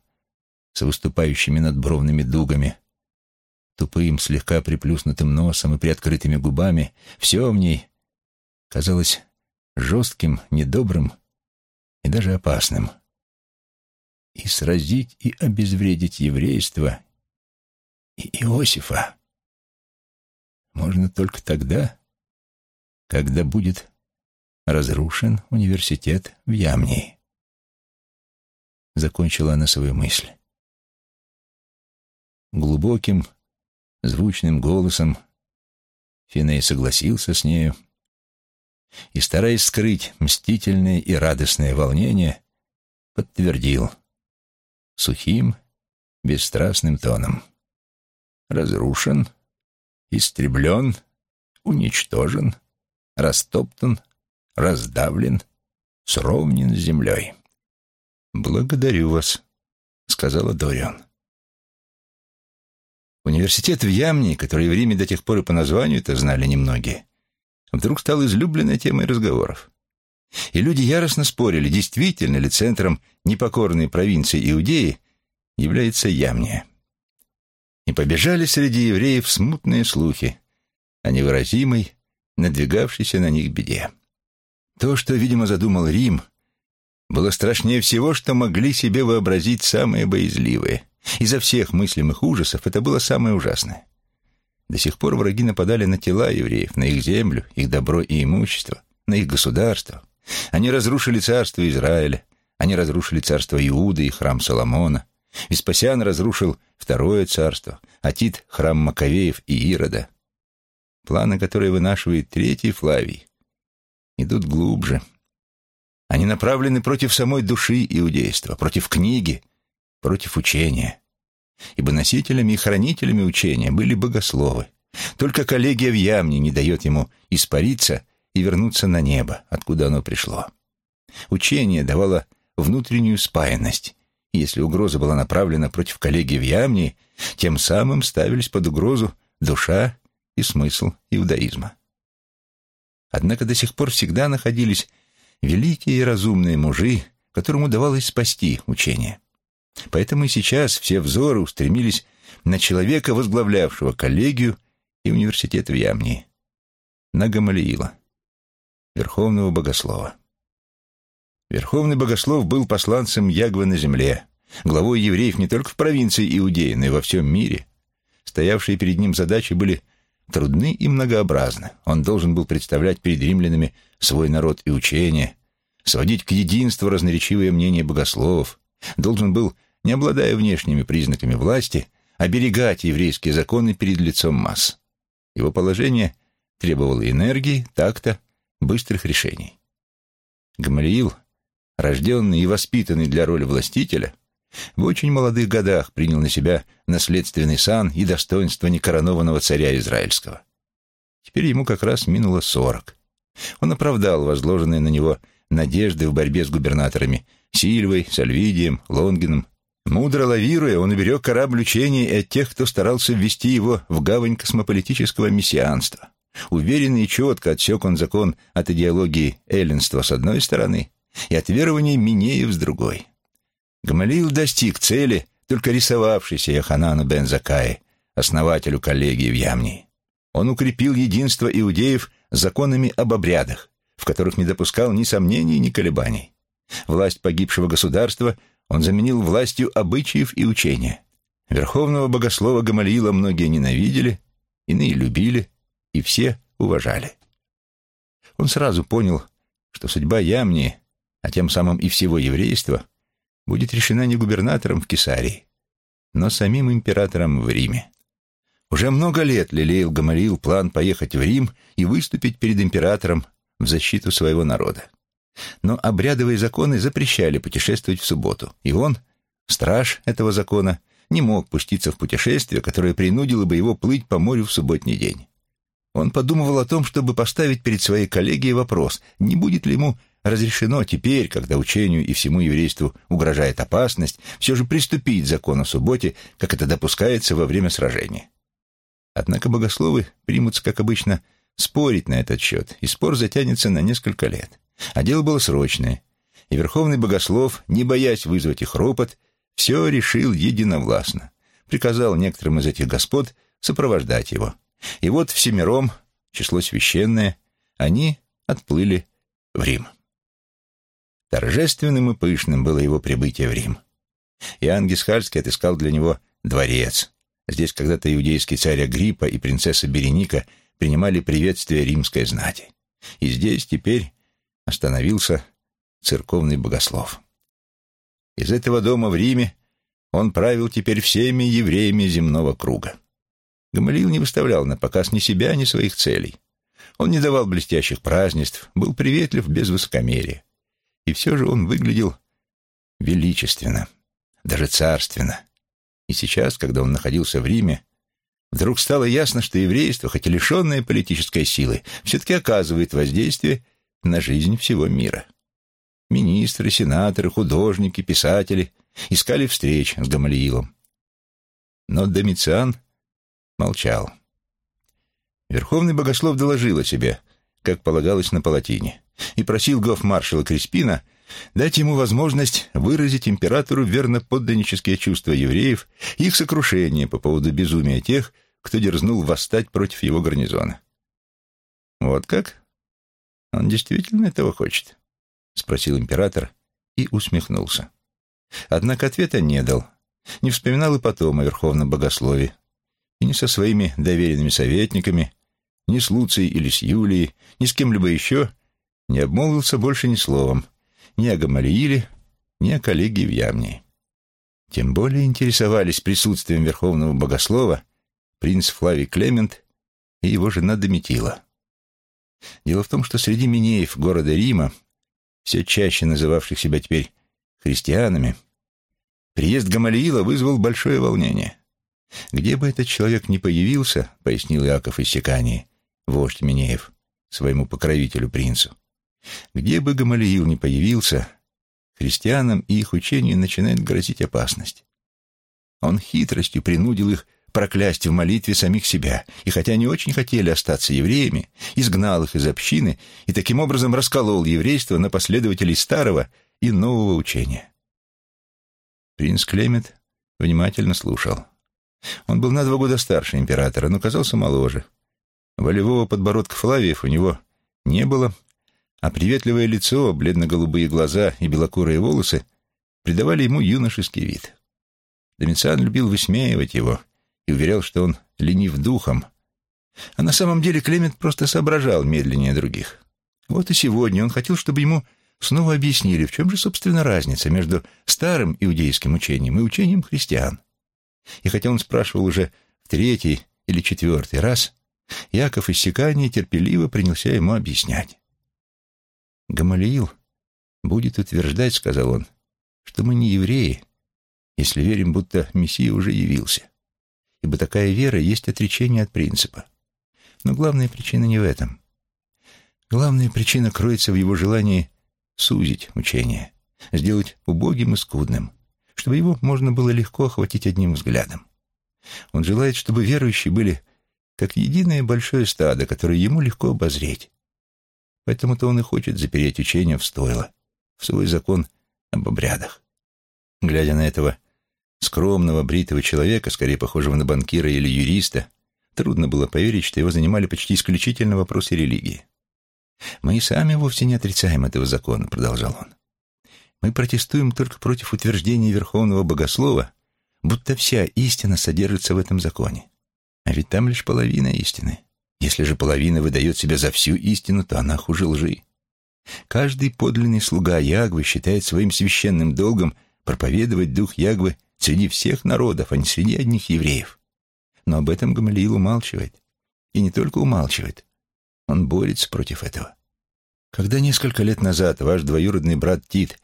с выступающими надбровными дугами, тупым, слегка приплюснутым носом и приоткрытыми губами, все в ней казалось жестким, недобрым и даже опасным. И сразить и обезвредить еврейство и Иосифа можно только тогда, когда будет разрушен университет в Ямнии. Закончила она свою мысль. Глубоким, звучным голосом Финей согласился с нею, и, стараясь скрыть мстительное и радостное волнение, подтвердил сухим, бесстрастным тоном. Разрушен, истреблен, уничтожен, растоптан, раздавлен, сровнен с землей. «Благодарю вас», — сказала Дориан. Университет в Ямне, который в Риме до тех пор и по названию это знали немногие, вдруг стал излюбленной темой разговоров. И люди яростно спорили, действительно ли центром непокорной провинции Иудеи является Ямния. И побежали среди евреев смутные слухи о невыразимой, надвигавшейся на них беде. То, что, видимо, задумал Рим, было страшнее всего, что могли себе вообразить самые боязливые. Изо всех мыслимых ужасов это было самое ужасное. До сих пор враги нападали на тела евреев, на их землю, их добро и имущество, на их государство. Они разрушили царство Израиля, они разрушили царство Иуды и храм Соломона. Веспасиан разрушил второе царство, а Тит — храм Маковеев и Ирода. Планы, которые вынашивает третий Флавий, идут глубже — они направлены против самой души иудейства, против книги, против учения. Ибо носителями и хранителями учения были богословы. Только коллегия в Ямне не дает ему испариться и вернуться на небо, откуда оно пришло. Учение давало внутреннюю спаянность, и если угроза была направлена против коллегии в Ямне, тем самым ставились под угрозу душа и смысл иудаизма. Однако до сих пор всегда находились великие и разумные мужи, которым удавалось спасти учение. Поэтому и сейчас все взоры устремились на человека, возглавлявшего коллегию и университет в Ямнии, на Гамалиила, верховного богослова. Верховный богослов был посланцем Ягвы на земле, главой евреев не только в провинции Иудеи, но и во всем мире. Стоявшие перед ним задачи были трудны и многообразны. Он должен был представлять перед римлянами свой народ и учение, сводить к единству разноречивые мнения богословов, должен был, не обладая внешними признаками власти, оберегать еврейские законы перед лицом масс. Его положение требовало энергии, такта, быстрых решений. Гамалиил, рожденный и воспитанный для роли властителя, в очень молодых годах принял на себя наследственный сан и достоинство некоронованного царя израильского. Теперь ему как раз минуло сорок. Он оправдал возложенные на него надежды в борьбе с губернаторами Сильвой, Сальвидием, Лонгином. Мудро лавируя, он уберег корабль учения и от тех, кто старался ввести его в гавань космополитического мессианства. Уверенно и четко отсек он закон от идеологии эллинства с одной стороны и от верований Минеев с другой. Гамалиил достиг цели, только рисовавшийся Яханану бен Закаи, основателю коллегии в Ямнии. Он укрепил единство иудеев законами об обрядах, в которых не допускал ни сомнений, ни колебаний. Власть погибшего государства он заменил властью обычаев и учения. Верховного богослова Гамалиила многие ненавидели, иные любили, и все уважали. Он сразу понял, что судьба Ямни, а тем самым и всего еврейства, будет решена не губернатором в Кесарии, но самим императором в Риме. Уже много лет лелеял Гамалиил план поехать в Рим и выступить перед императором в защиту своего народа. Но обрядовые законы запрещали путешествовать в субботу, и он, страж этого закона, не мог пуститься в путешествие, которое принудило бы его плыть по морю в субботний день. Он подумывал о том, чтобы поставить перед своей коллегией вопрос, не будет ли ему разрешено теперь, когда учению и всему еврейству угрожает опасность, все же приступить закон о субботе, как это допускается во время сражения. Однако богословы примутся, как обычно, спорить на этот счет, и спор затянется на несколько лет. А дело было срочное, и верховный богослов, не боясь вызвать их ропот, все решил единовластно. Приказал некоторым из этих господ сопровождать его. И вот всемиром, число священное, они отплыли в Рим. Торжественным и пышным было его прибытие в Рим. Иоанн Гисхальский отыскал для него дворец. Здесь когда-то иудейский царь Агриппа и принцесса Береника принимали приветствие римской знати. И здесь теперь остановился церковный богослов. Из этого дома в Риме он правил теперь всеми евреями земного круга. Гамалиил не выставлял на показ ни себя, ни своих целей. Он не давал блестящих празднеств, был приветлив без высокомерия. И все же он выглядел величественно, даже царственно. И сейчас, когда он находился в Риме, вдруг стало ясно, что еврейство, хоть и лишенное политической силы, все-таки оказывает воздействие на жизнь всего мира. министры, сенаторы, художники, писатели искали встреч с Гамалиилом. Но Домициан молчал. Верховный богослов доложил о себе, как полагалось на палатине, и просил гофмаршала Криспина дать ему возможность выразить императору верноподданнические чувства евреев и их сокрушение по поводу безумия тех, кто дерзнул восстать против его гарнизона. «Вот как? Он действительно этого хочет?» — спросил император и усмехнулся. Однако ответа не дал, не вспоминал и потом о верховном богослове, и ни со своими доверенными советниками, ни с Луцией или с Юлией, ни с кем-либо еще не обмолвился больше ни словом, ни о Гамалииле, ни о коллеге в Ямнии. Тем более интересовались присутствием верховного богослова принц Флавий Клемент и его жена Доmitила. Дело в том, что среди минеев города Рима, все чаще называвших себя теперь христианами, приезд Гамалиила вызвал большое волнение. Где бы этот человек ни появился, пояснил Иаков из Секании, вождь Минеев, своему покровителю принцу, где бы Гамалиил ни появился, христианам и их учению начинает грозить опасность. Он хитростью принудил их проклясть в молитве самих себя, и хотя они очень хотели остаться евреями, изгнал их из общины и таким образом расколол еврейство на последователей старого и нового учения. Принц Клемент внимательно слушал. Он был на два года старше императора, но казался моложе. Волевого подбородка Флавиев у него не было, а приветливое лицо, бледно-голубые глаза и белокурые волосы придавали ему юношеский вид. Домициан любил высмеивать его и уверял, что он ленив духом, а на самом деле Клемент просто соображал медленнее других. Вот и сегодня он хотел, чтобы ему снова объяснили, в чем же, собственно, разница между старым иудейским учением и учением христиан. И хотя он спрашивал уже в третий или четвертый раз, Яков Сикании терпеливо принялся ему объяснять. «Гамалиил будет утверждать, — сказал он, — что мы не евреи, если верим, будто Мессия уже явился, ибо такая вера есть отречение от принципа. Но главная причина не в этом. Главная причина кроется в его желании сузить учение, сделать убогим и скудным, чтобы его можно было легко охватить одним взглядом. Он желает, чтобы верующие были как единое большое стадо, которое ему легко обозреть. Поэтому-то он и хочет запереть учение в стойло, в свой закон об обрядах. Глядя на этого скромного, бритого человека, скорее похожего на банкира или юриста, трудно было поверить, что его занимали почти исключительно вопросы религии. «Мы и сами вовсе не отрицаем этого закона», — продолжал он. Мы протестуем только против утверждения Верховного Богослова, будто вся истина содержится в этом законе. А ведь там лишь половина истины. Если же половина выдает себя за всю истину, то она хуже лжи. Каждый подлинный слуга Ягвы считает своим священным долгом проповедовать дух Ягвы среди всех народов, а не среди одних евреев. Но об этом Гамалиил умалчивает. И не только умалчивает. Он борется против этого. Когда несколько лет назад ваш двоюродный брат Тит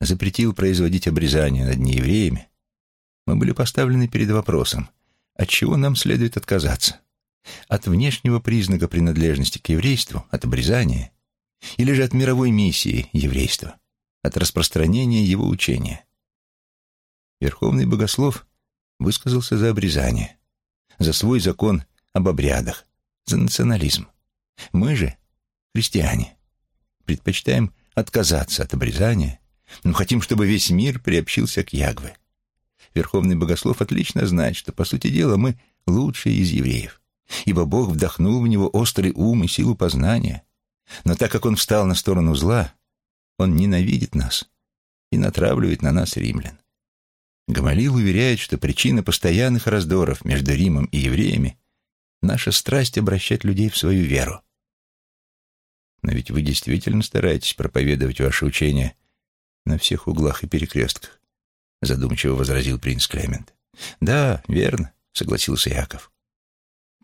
запретил производить обрезание над неевреями, мы были поставлены перед вопросом, от чего нам следует отказаться? От внешнего признака принадлежности к еврейству, от обрезания, или же от мировой миссии еврейства, от распространения его учения? Верховный богослов высказался за обрезание, за свой закон об обрядах, за национализм. Мы же, христиане, предпочитаем отказаться от обрезания но хотим, чтобы весь мир приобщился к Ягве. Верховный Богослов отлично знает, что, по сути дела, мы лучшие из евреев, ибо Бог вдохнул в него острый ум и силу познания. Но так как он встал на сторону зла, он ненавидит нас и натравливает на нас римлян. Гамалил уверяет, что причина постоянных раздоров между Римом и евреями — наша страсть обращать людей в свою веру. Но ведь вы действительно стараетесь проповедовать ваше учение на всех углах и перекрестках, задумчиво возразил принц Клемент. Да, верно, согласился Яков.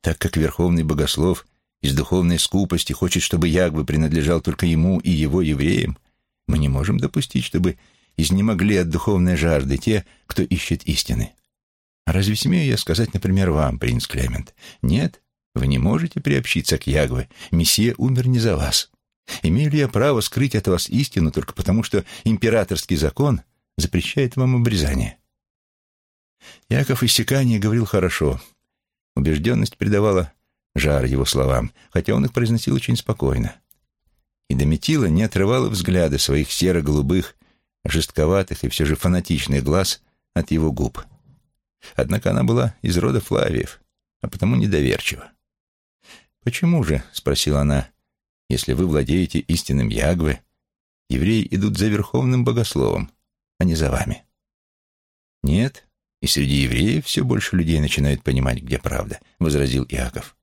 Так как верховный богослов из духовной скупости хочет, чтобы Ягвы принадлежал только ему и его евреям, мы не можем допустить, чтобы изнемогли от духовной жажды те, кто ищет истины. А разве смею я сказать, например, вам, принц Клемент? Нет, вы не можете приобщиться к Ягве. Мессия умер не за вас. Имею ли я право скрыть от вас истину только потому, что императорский закон запрещает вам обрезание? Яков Иссякания говорил хорошо. Убежденность придавала жар его словам, хотя он их произносил очень спокойно. И Дометила не отрывала взгляда своих серо-голубых, жестковатых и все же фанатичных глаз от его губ. Однако она была из рода Флавиев, а потому недоверчива. «Почему же?» — спросила она. «Если вы владеете истинным Ягве, евреи идут за верховным богословом, а не за вами». «Нет, и среди евреев все больше людей начинают понимать, где правда», — возразил Иаков.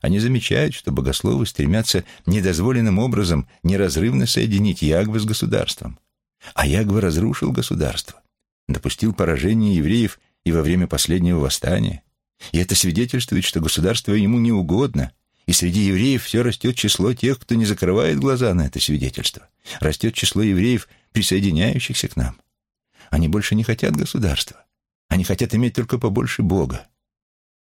Они замечают, что богословы стремятся недозволенным образом неразрывно соединить Ягвы с государством. А Ягва разрушил государство, допустил поражение евреев и во время последнего восстания. И это свидетельствует, что государство ему не угодно, и среди евреев все растет число тех, кто не закрывает глаза на это свидетельство. Растет число евреев, присоединяющихся к нам. Они больше не хотят государства. Они хотят иметь только побольше Бога.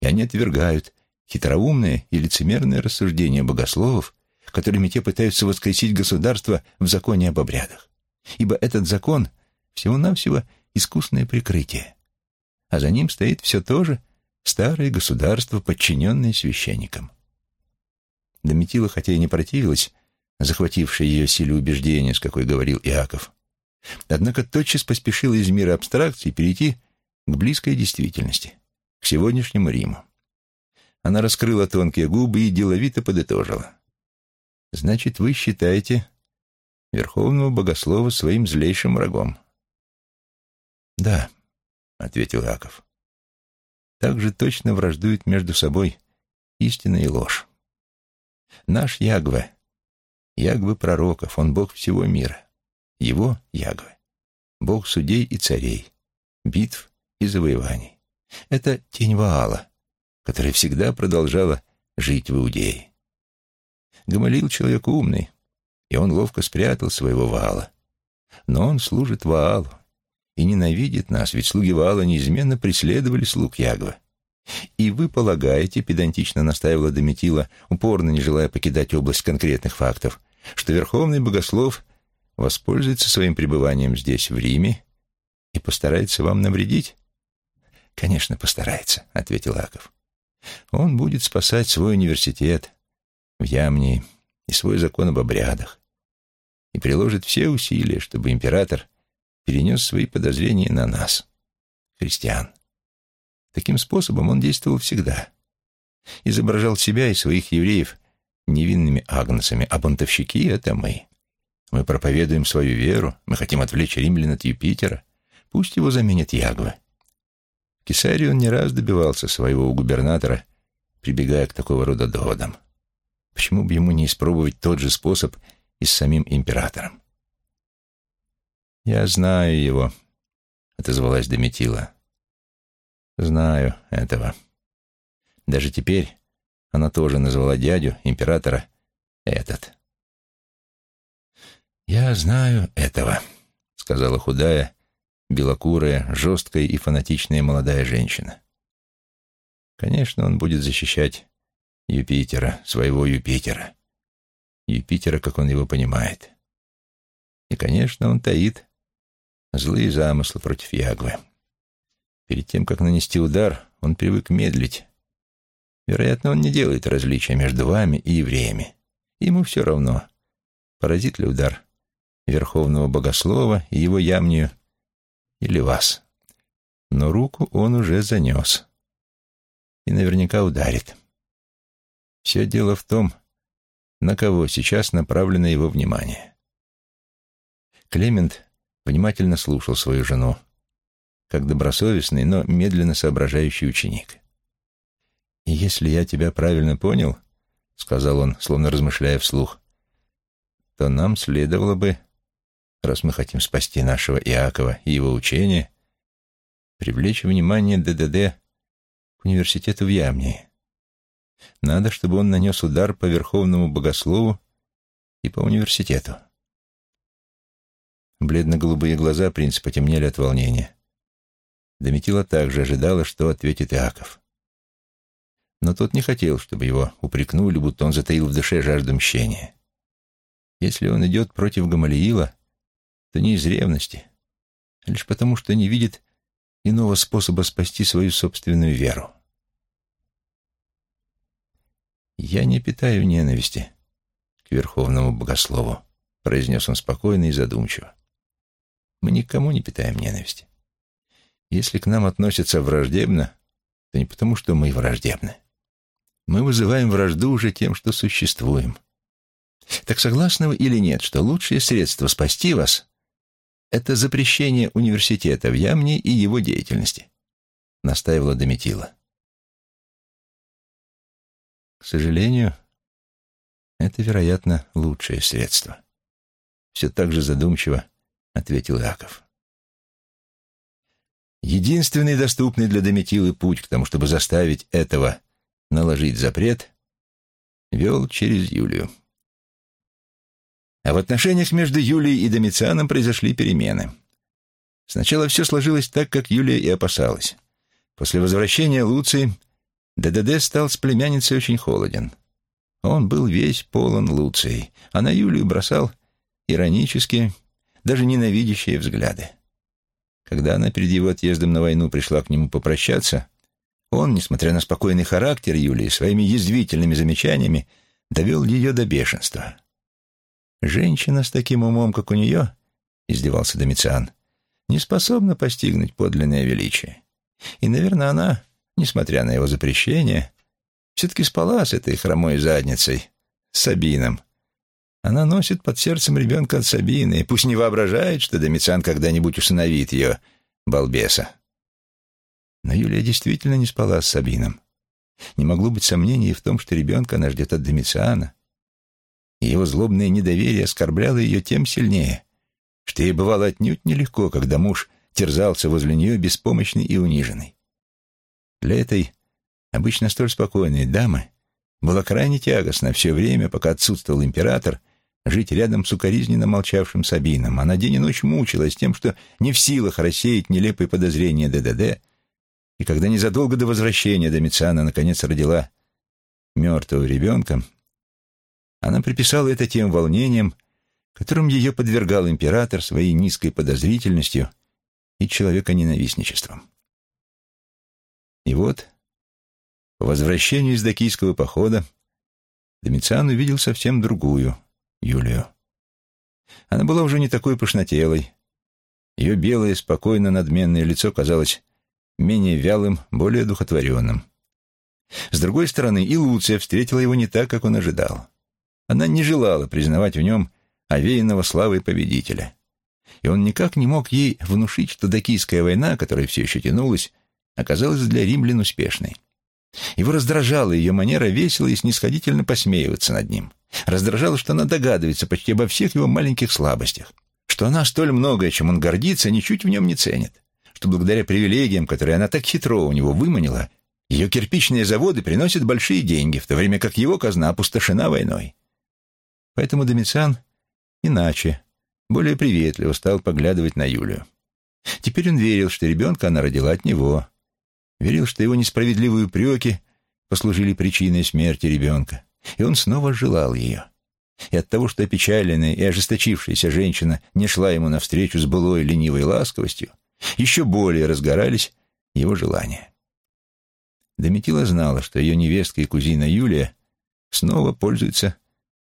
И они отвергают хитроумное и лицемерное рассуждение богословов, которыми те пытаются воскресить государство в законе об обрядах. Ибо этот закон всего-навсего искусное прикрытие. А за ним стоит все то же старое государство, подчиненное священникам. Дометила, хотя и не противилась, захватившей ее силе убеждения, с какой говорил Иаков, однако тотчас поспешила из мира абстракции перейти к близкой действительности, к сегодняшнему Риму. Она раскрыла тонкие губы и деловито подытожила. «Значит, вы считаете Верховного Богослова своим злейшим врагом?» «Да», — ответил Яков. «Так же точно враждуют между собой истина и ложь. Наш Ягве, Ягве пророков, он Бог всего мира. Его Ягве, Бог судей и царей, битв и завоеваний. Это тень Ваала, которая всегда продолжала жить в Иудее. Гамалил человек умный, и он ловко спрятал своего Ваала. Но он служит Ваалу и ненавидит нас, ведь слуги Ваала неизменно преследовали слуг Ягва. И вы полагаете, педантично настаивала Дометила, упорно не желая покидать область конкретных фактов, что Верховный Богослов воспользуется своим пребыванием здесь, в Риме, и постарается вам навредить? «Конечно, постарается», — ответил Аков. Он будет спасать свой университет в Ямнии и свой закон об обрядах и приложит все усилия, чтобы император перенес свои подозрения на нас, христиан. Таким способом он действовал всегда. Изображал себя и своих евреев невинными агнцами, а бунтовщики — это мы. Мы проповедуем свою веру, мы хотим отвлечь римлян от Юпитера. Пусть его заменит Ягва. Кесарий он не раз добивался своего у губернатора, прибегая к такого рода доводам. Почему бы ему не испробовать тот же способ и с самим императором? «Я знаю его», — отозвалась Дометила. «Знаю этого». Даже теперь она тоже назвала дядю, императора, этот. «Я знаю этого», — сказала худая, белокурая, жесткая и фанатичная молодая женщина. Конечно, он будет защищать Юпитера, своего Юпитера. Юпитера, как он его понимает. И, конечно, он таит злые замыслы против Ягвы. Перед тем, как нанести удар, он привык медлить. Вероятно, он не делает различия между вами и евреями. Ему все равно, поразит ли удар Верховного Богослова и его ямнию или вас. Но руку он уже занес. И наверняка ударит. Все дело в том, на кого сейчас направлено его внимание. Клемент внимательно слушал свою жену, как добросовестный, но медленно соображающий ученик. «И если я тебя правильно понял, — сказал он, словно размышляя вслух, — то нам следовало бы раз мы хотим спасти нашего Иакова и его учение, привлечь внимание ДДД к университету в Ямнии. Надо, чтобы он нанес удар по Верховному Богослову и по университету. Бледно-голубые глаза принца потемнели от волнения. Дометила также ожидала, что ответит Иаков. Но тот не хотел, чтобы его упрекнули, будто он затаил в душе жажду мщения. Если он идет против Гамалиила, то не из ревности, а лишь потому, что не видит иного способа спасти свою собственную веру. «Я не питаю ненависти к Верховному Богослову», — произнес он спокойно и задумчиво. «Мы никому не питаем ненависти. Если к нам относятся враждебно, то не потому, что мы враждебны. Мы вызываем вражду уже тем, что существуем. Так согласны вы или нет, что лучшее средство спасти вас — это запрещение университета в Ямне и его деятельности?» — настаивала Дометила. К сожалению, это, вероятно, лучшее средство. Все так же задумчиво ответил Яков. Единственный доступный для Дометилы путь к тому, чтобы заставить этого наложить запрет, вел через Юлию. А в отношениях между Юлией и Домицианом произошли перемены. Сначала все сложилось так, как Юлия и опасалась. После возвращения Луции ДДД стал с племянницей очень холоден. Он был весь полон Луцией, а на Юлию бросал иронические, даже ненавидящие взгляды. Когда она перед его отъездом на войну пришла к нему попрощаться, он, несмотря на спокойный характер Юлии, своими язвительными замечаниями довел ее до бешенства. «Женщина с таким умом, как у нее, — издевался Домициан, — не способна постигнуть подлинное величие. И, наверное, она несмотря на его запрещение, все-таки спала с этой хромой задницей, с Сабином. Она носит под сердцем ребенка от Сабины, и пусть не воображает, что Домициан когда-нибудь усыновит ее, балбеса. Но Юлия действительно не спала с Сабином. Не могло быть сомнений в том, что ребенка она ждет от Домициана. Его злобное недоверие оскорбляло ее тем сильнее, что ей бывало отнюдь нелегко, когда муж терзался возле нее беспомощный и униженный. Для этой обычно столь спокойной дамы было крайне тягостно все время, пока отсутствовал император, жить рядом с укоризненно молчавшим Сабином. Она день и ночь мучилась тем, что не в силах рассеять нелепые подозрения ДДД, и когда незадолго до возвращения Домициана наконец родила мертвого ребенка, она приписала это тем волнениям, которым ее подвергал император своей низкой подозрительностью и человеконенавистничеством. И вот, по возвращению из докийского похода, Домициан увидел совсем другую Юлию. Она была уже не такой пышнотелой. Ее белое, спокойно надменное лицо казалось менее вялым, более духотворенным. С другой стороны, и Луция встретила его не так, как он ожидал. Она не желала признавать в нем овеянного славой победителя. И он никак не мог ей внушить, что Докийская война, которая все еще тянулась, оказалась для римлян успешной. Его раздражала ее манера весело и снисходительно посмеиваться над ним. Раздражало, что она догадывается почти обо всех его маленьких слабостях, что она столь многое, чем он гордится, ничуть в нем не ценит, что благодаря привилегиям, которые она так хитро у него выманила, ее кирпичные заводы приносят большие деньги, в то время как его казна опустошена войной. Поэтому Домициан иначе, более приветливо стал поглядывать на Юлию. Теперь он верил, что ребенка она родила от него, верил, что его несправедливые упреки послужили причиной смерти ребенка, и он снова желал ее. И от того, что опечаленная и ожесточившаяся женщина не шла ему навстречу с былой ленивой ласковостью, еще более разгорались его желания. Дометила знала, что ее невестка и кузина Юлия снова пользуются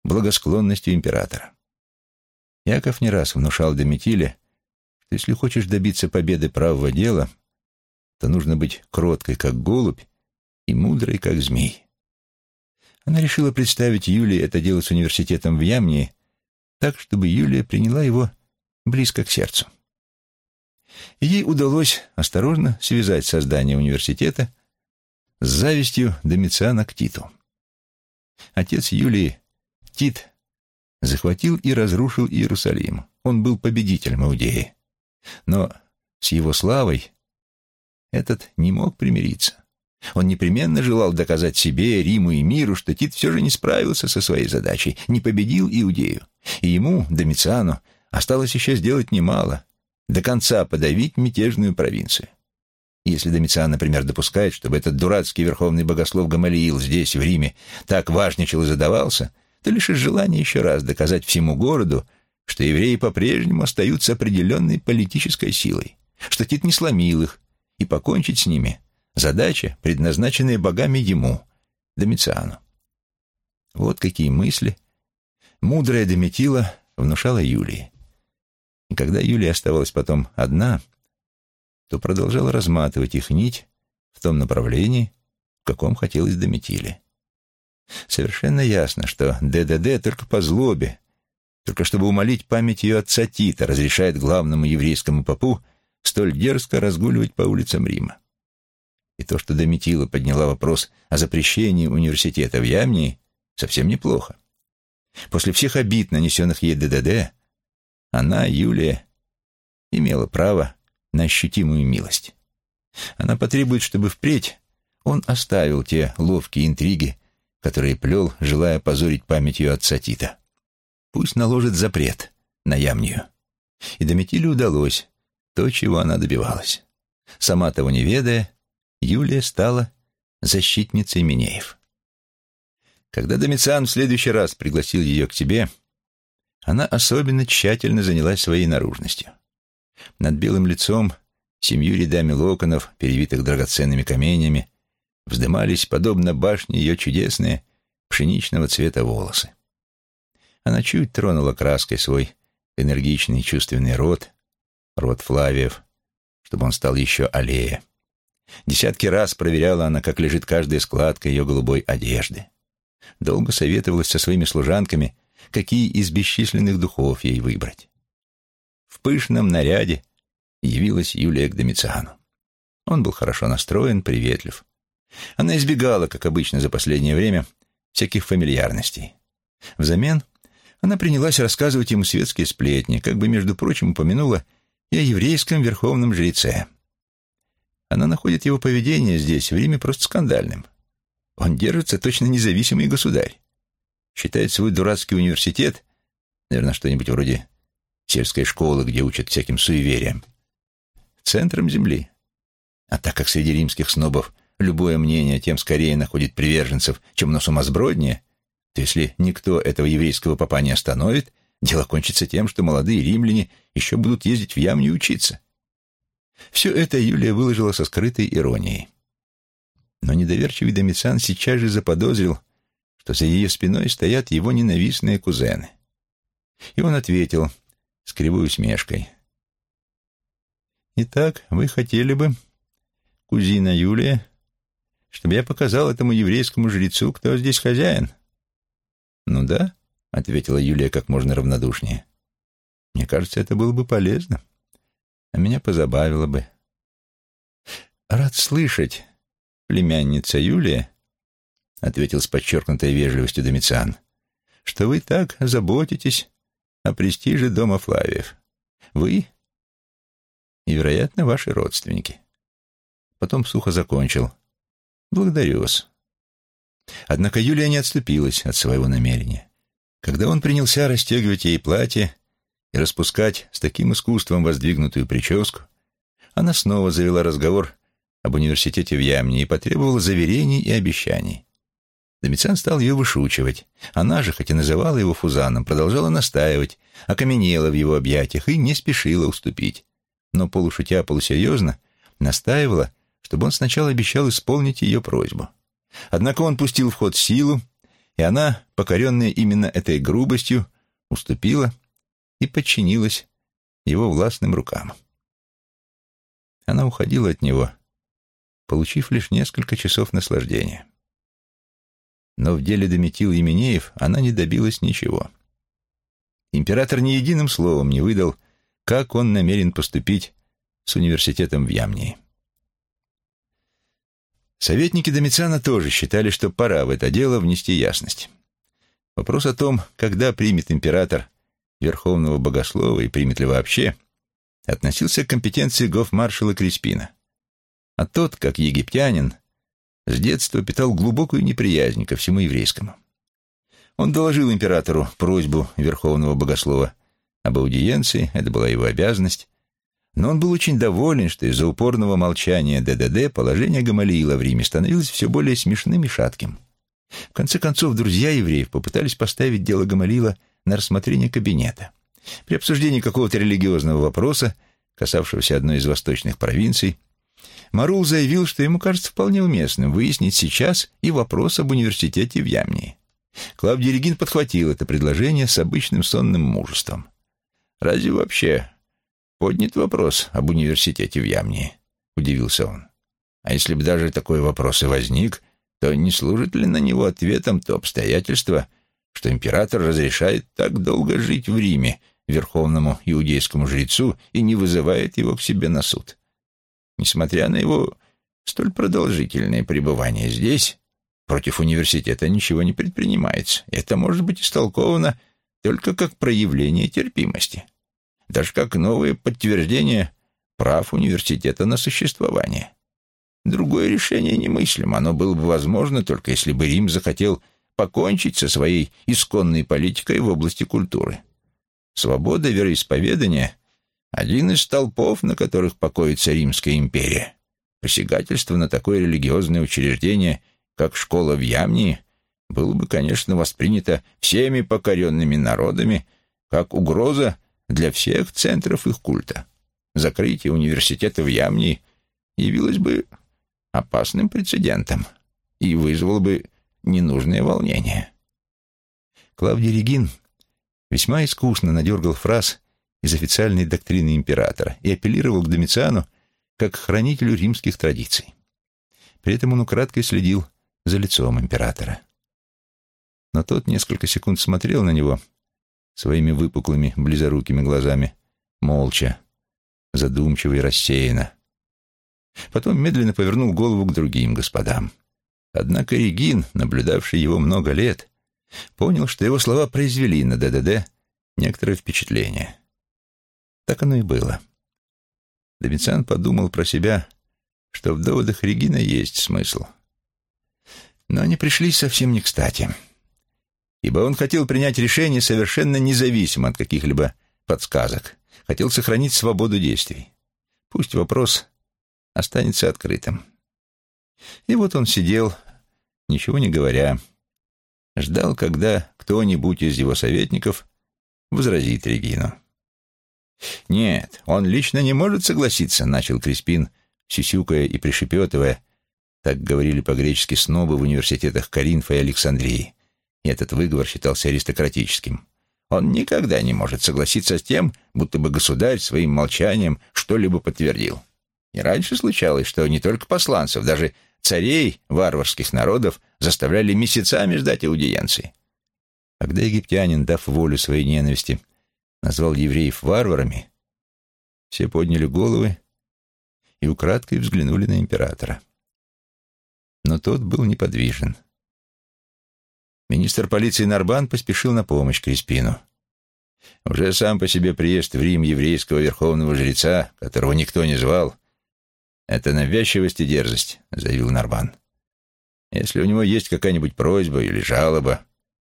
благосклонностью императора. Яков не раз внушал Дометиле, что если хочешь добиться победы правого дела — то нужно быть кроткой, как голубь, и мудрой, как змей. Она решила представить Юлии это дело с университетом в Ямнии так, чтобы Юлия приняла его близко к сердцу. ей удалось осторожно связать создание университета с завистью Домициана к Титу. Отец Юлии, Тит, захватил и разрушил Иерусалим. Он был победителем Иудеи. Но с его славой этот не мог примириться. Он непременно желал доказать себе, Риму и миру, что Тит все же не справился со своей задачей, не победил Иудею. И ему, Домициану, осталось еще сделать немало, до конца подавить мятежную провинцию. Если Домициан, например, допускает, чтобы этот дурацкий верховный богослов Гамалиил здесь, в Риме, так важничал и задавался, то лишь из желания еще раз доказать всему городу, что евреи по-прежнему остаются определенной политической силой, что Тит не сломил их, и покончить с ними — задача, предназначенная богами ему, Домициану. Вот какие мысли мудрая Дометила внушала Юлии. И когда Юлия оставалась потом одна, то продолжала разматывать их нить в том направлении, в каком хотелось Дометиле. Совершенно ясно, что ДДД только по злобе, только чтобы умолить память ее отца Тита, разрешает главному еврейскому попу столь дерзко разгуливать по улицам Рима. И то, что Дометила подняла вопрос о запрещении университета в Ямнии, совсем неплохо. После всех обид, нанесенных ей ДДД, она, Юлия, имела право на ощутимую милость. Она потребует, чтобы впредь он оставил те ловкие интриги, которые плел, желая позорить память ее отца Тита. Пусть наложит запрет на Ямнию. И Дометиле удалось то, чего она добивалась. Сама того не ведая, Юлия стала защитницей Минеев. Когда Домициан в следующий раз пригласил ее к себе, она особенно тщательно занялась своей наружностью. Над белым лицом, семью рядами локонов, перевитых драгоценными каменями, вздымались, подобно башне, ее чудесные пшеничного цвета волосы. Она чуть тронула краской свой энергичный чувственный рот, рот Флавиев, чтобы он стал еще аллея. Десятки раз проверяла она, как лежит каждая складка ее голубой одежды долго советовалась со своими служанками, какие из бесчисленных духов ей выбрать. В пышном наряде явилась Юлия к Домициану. Он был хорошо настроен, приветлив. Она избегала, как обычно за последнее время, всяких фамильярностей. Взамен она принялась рассказывать ему светские сплетни, как бы, между прочим, упомянула и о еврейском верховном жреце. Она находит его поведение здесь, в Риме, просто скандальным. Он держится точно независимый государь. Считает свой дурацкий университет, наверное, что-нибудь вроде сельской школы, где учат всяким суевериям, центром земли. А так как среди римских снобов любое мнение тем скорее находит приверженцев, чем на сумасброднее, то если никто этого еврейского попа не остановит, дело кончится тем, что молодые римляне еще будут ездить в Ямню учиться. Все это Юлия выложила со скрытой иронией. Но недоверчивый Домициан сейчас же заподозрил, что за ее спиной стоят его ненавистные кузены. И он ответил с кривой усмешкой. «Итак, вы хотели бы, кузина Юлия, чтобы я показал этому еврейскому жрецу, кто здесь хозяин?» «Ну да», — ответила Юлия как можно равнодушнее. «Мне кажется, это было бы полезно, а меня позабавило бы». «Рад слышать», племянница Юлия, — ответил с подчеркнутой вежливостью Домициан, — что вы так заботитесь о престиже дома Флавиев. Вы и, вероятно, ваши родственники. Потом сухо закончил. Благодарю вас. Однако Юлия не отступилась от своего намерения. Когда он принялся расстегивать ей платье и распускать с таким искусством воздвигнутую прическу, она снова завела разговор об университете в Ямне и потребовала заверений и обещаний. Домициан стал ее вышучивать. Она же, хоть и называла его Фузаном, продолжала настаивать, окаменела в его объятиях и не спешила уступить. Но полушутя, полусерьезно настаивала, чтобы он сначала обещал исполнить ее просьбу. Однако он пустил в ход силу, и она, покоренная именно этой грубостью, уступила и подчинилась его властным рукам. Она уходила от него, получив лишь несколько часов наслаждения. Но в деле Дометил Еменеев она не добилась ничего. Император ни единым словом не выдал, как он намерен поступить с университетом в Ямнии. Советники Домициана тоже считали, что пора в это дело внести ясность. Вопрос о том, когда примет император верховного богослова и примет ли вообще, относился к компетенции гофмаршала Криспина. А тот, как египтянин, с детства питал глубокую неприязнь ко всему еврейскому. Он доложил императору просьбу верховного богослова об аудиенции, это была его обязанность, но он был очень доволен, что из-за упорного молчания ДДД положение Гамалиила в Риме становилось все более смешным и шатким. В конце концов, друзья евреев попытались поставить дело Гамалила на рассмотрение кабинета. При обсуждении какого-то религиозного вопроса, касавшегося одной из восточных провинций, Марул заявил, что ему кажется вполне уместным выяснить сейчас и вопрос об университете в Ямнии. Клавдий Регин подхватил это предложение с обычным сонным мужеством. «Разве вообще поднят вопрос об университете в Ямнии?» — удивился он. «А если бы даже такой вопрос и возник, то не служит ли на него ответом то обстоятельство, что император разрешает так долго жить в Риме верховному иудейскому жрецу и не вызывает его к себе на суд? Несмотря на его столь продолжительное пребывание здесь, против университета ничего не предпринимается. Это может быть истолковано только как проявление терпимости, даже как новое подтверждение прав университета на существование. Другое решение немыслимо. Оно было бы возможно только если бы Рим захотел покончить со своей исконной политикой в области культуры. Свобода вероисповедания — один из столпов, на которых покоится Римская империя. Посягательство на такое религиозное учреждение, как школа в Ямнии, было бы, конечно, воспринято всеми покоренными народами как угроза для всех центров их культа. Закрытие университета в Ямнии явилось бы опасным прецедентом и вызвало бы ненужное волнение. Клавдий Регин весьма искусно надергал фраз из официальной доктрины императора и апеллировал к Домициану как к хранителю римских традиций. При этом он украдкой следил за лицом императора. Но тот несколько секунд смотрел на него своими выпуклыми, близорукими глазами, молча, задумчиво и рассеянно, Потом медленно повернул голову к другим господам. Однако Регин, наблюдавший его много лет, понял, что его слова произвели на ДДД некоторое впечатление. Так оно и было. Домициан подумал про себя, что в доводах Регина есть смысл. Но они пришли совсем не кстати, ибо он хотел принять решение совершенно независимо от каких-либо подсказок, хотел сохранить свободу действий. Пусть вопрос останется открытым. И вот он сидел, ничего не говоря, ждал, когда кто-нибудь из его советников возразит Регину. «Нет, он лично не может согласиться», — начал Криспин, сюсюкая и пришепетывая. Так говорили по-гречески снобы в университетах Коринфа и Александрии. И этот выговор считался аристократическим. Он никогда не может согласиться с тем, будто бы государь своим молчанием что-либо подтвердил. И раньше случалось, что не только посланцев, даже царей варварских народов заставляли месяцами ждать аудиенции. Когда египтянин, дав волю своей ненависти, назвал евреев варварами, все подняли головы и украдкой взглянули на императора. Но тот был неподвижен. Министр полиции Нарбан поспешил на помощь Криспину. Уже сам по себе приезд в Рим еврейского верховного жреца, которого никто не звал, «Это навязчивость и дерзость», — заявил Нарбан. «Если у него есть какая-нибудь просьба или жалоба,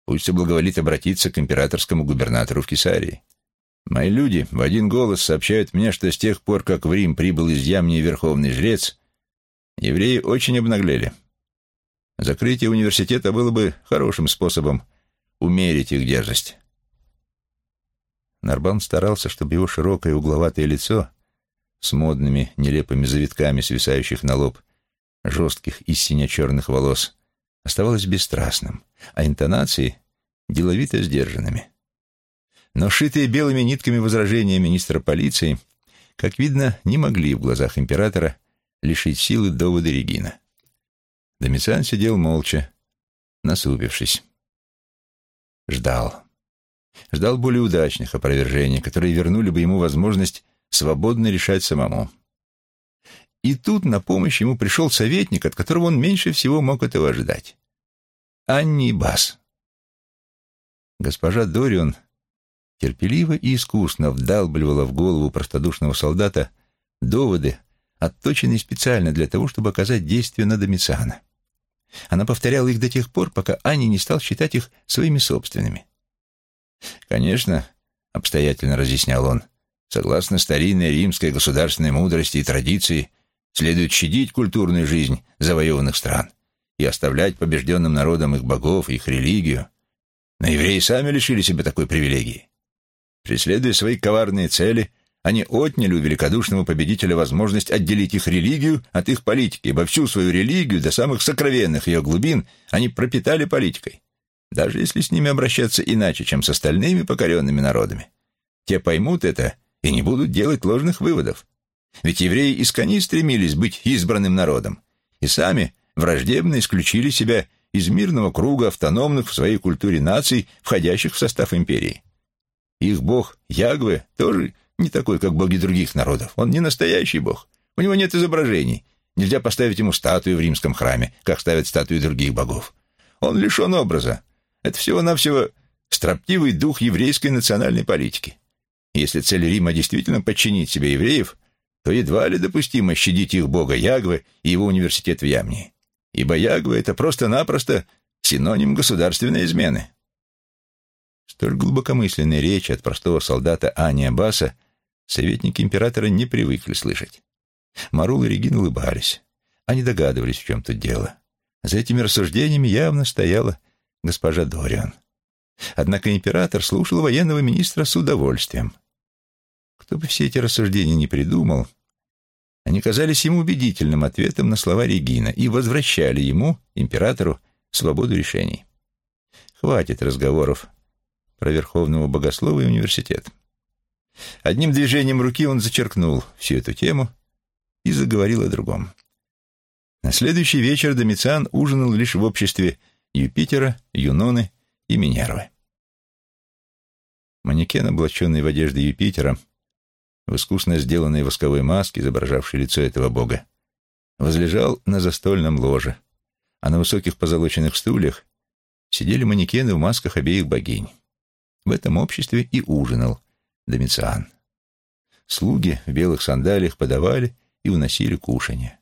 пусть соблаговолит обратиться к императорскому губернатору в Кесарии. Мои люди в один голос сообщают мне, что с тех пор, как в Рим прибыл из Ямнии верховный жрец, евреи очень обнаглели. Закрытие университета было бы хорошим способом умерить их дерзость». Нарбан старался, чтобы его широкое угловатое лицо с модными нелепыми завитками, свисающих на лоб, жестких и сине-черных волос, оставалось бесстрастным, а интонации — деловито сдержанными. Но шитые белыми нитками возражения министра полиции, как видно, не могли в глазах императора лишить силы доводы Регина. Домициан сидел молча, насупившись. Ждал. Ждал более удачных опровержений, которые вернули бы ему возможность свободно решать самому. И тут на помощь ему пришел советник, от которого он меньше всего мог этого ожидать. Анни Бас. Госпожа Дорион терпеливо и искусно вдалбливала в голову простодушного солдата доводы, отточенные специально для того, чтобы оказать действие на Домициана. Она повторяла их до тех пор, пока Анни не стал считать их своими собственными. «Конечно», — обстоятельно разъяснял он, — Согласно старинной римской государственной мудрости и традиции, следует щадить культурную жизнь завоеванных стран и оставлять побежденным народам их богов, их религию. Но евреи сами лишили себя такой привилегии. Преследуя свои коварные цели, они отняли у великодушного победителя возможность отделить их религию от их политики, ибо всю свою религию до самых сокровенных ее глубин они пропитали политикой, даже если с ними обращаться иначе, чем с остальными покоренными народами. Те поймут это и не будут делать ложных выводов. Ведь евреи искони стремились быть избранным народом, и сами враждебно исключили себя из мирного круга автономных в своей культуре наций, входящих в состав империи. Их бог Ягве тоже не такой, как боги других народов. Он не настоящий бог. У него нет изображений. Нельзя поставить ему статую в римском храме, как ставят статуи других богов. Он лишен образа. Это всего-навсего строптивый дух еврейской национальной политики. Если цель Рима действительно подчинить себе евреев, то едва ли допустимо щадить их бога Ягвы и его университет в Ямнии. Ибо Ягва — это просто-напросто синоним государственной измены. Столь глубокомысленной речи от простого солдата Ани Аббаса советники императора не привыкли слышать. Марул и Регин улыбались. Они догадывались, в чем тут дело. За этими рассуждениями явно стояла госпожа Дориан. Однако император слушал военного министра с удовольствием. Кто бы все эти рассуждения не придумал, они казались ему убедительным ответом на слова Регина и возвращали ему, императору, свободу решений. Хватит разговоров про Верховного Богослова и университет. Одним движением руки он зачеркнул всю эту тему и заговорил о другом. На следующий вечер Домициан ужинал лишь в обществе Юпитера, Юноны и Минервы. Манекен, облаченный в одежды Юпитера, в искусно сделанной восковой маске, изображавшей лицо этого бога, возлежал на застольном ложе, а на высоких позолоченных стульях сидели манекены в масках обеих богинь. В этом обществе и ужинал Домициан. Слуги в белых сандалиях подавали и уносили кушанье.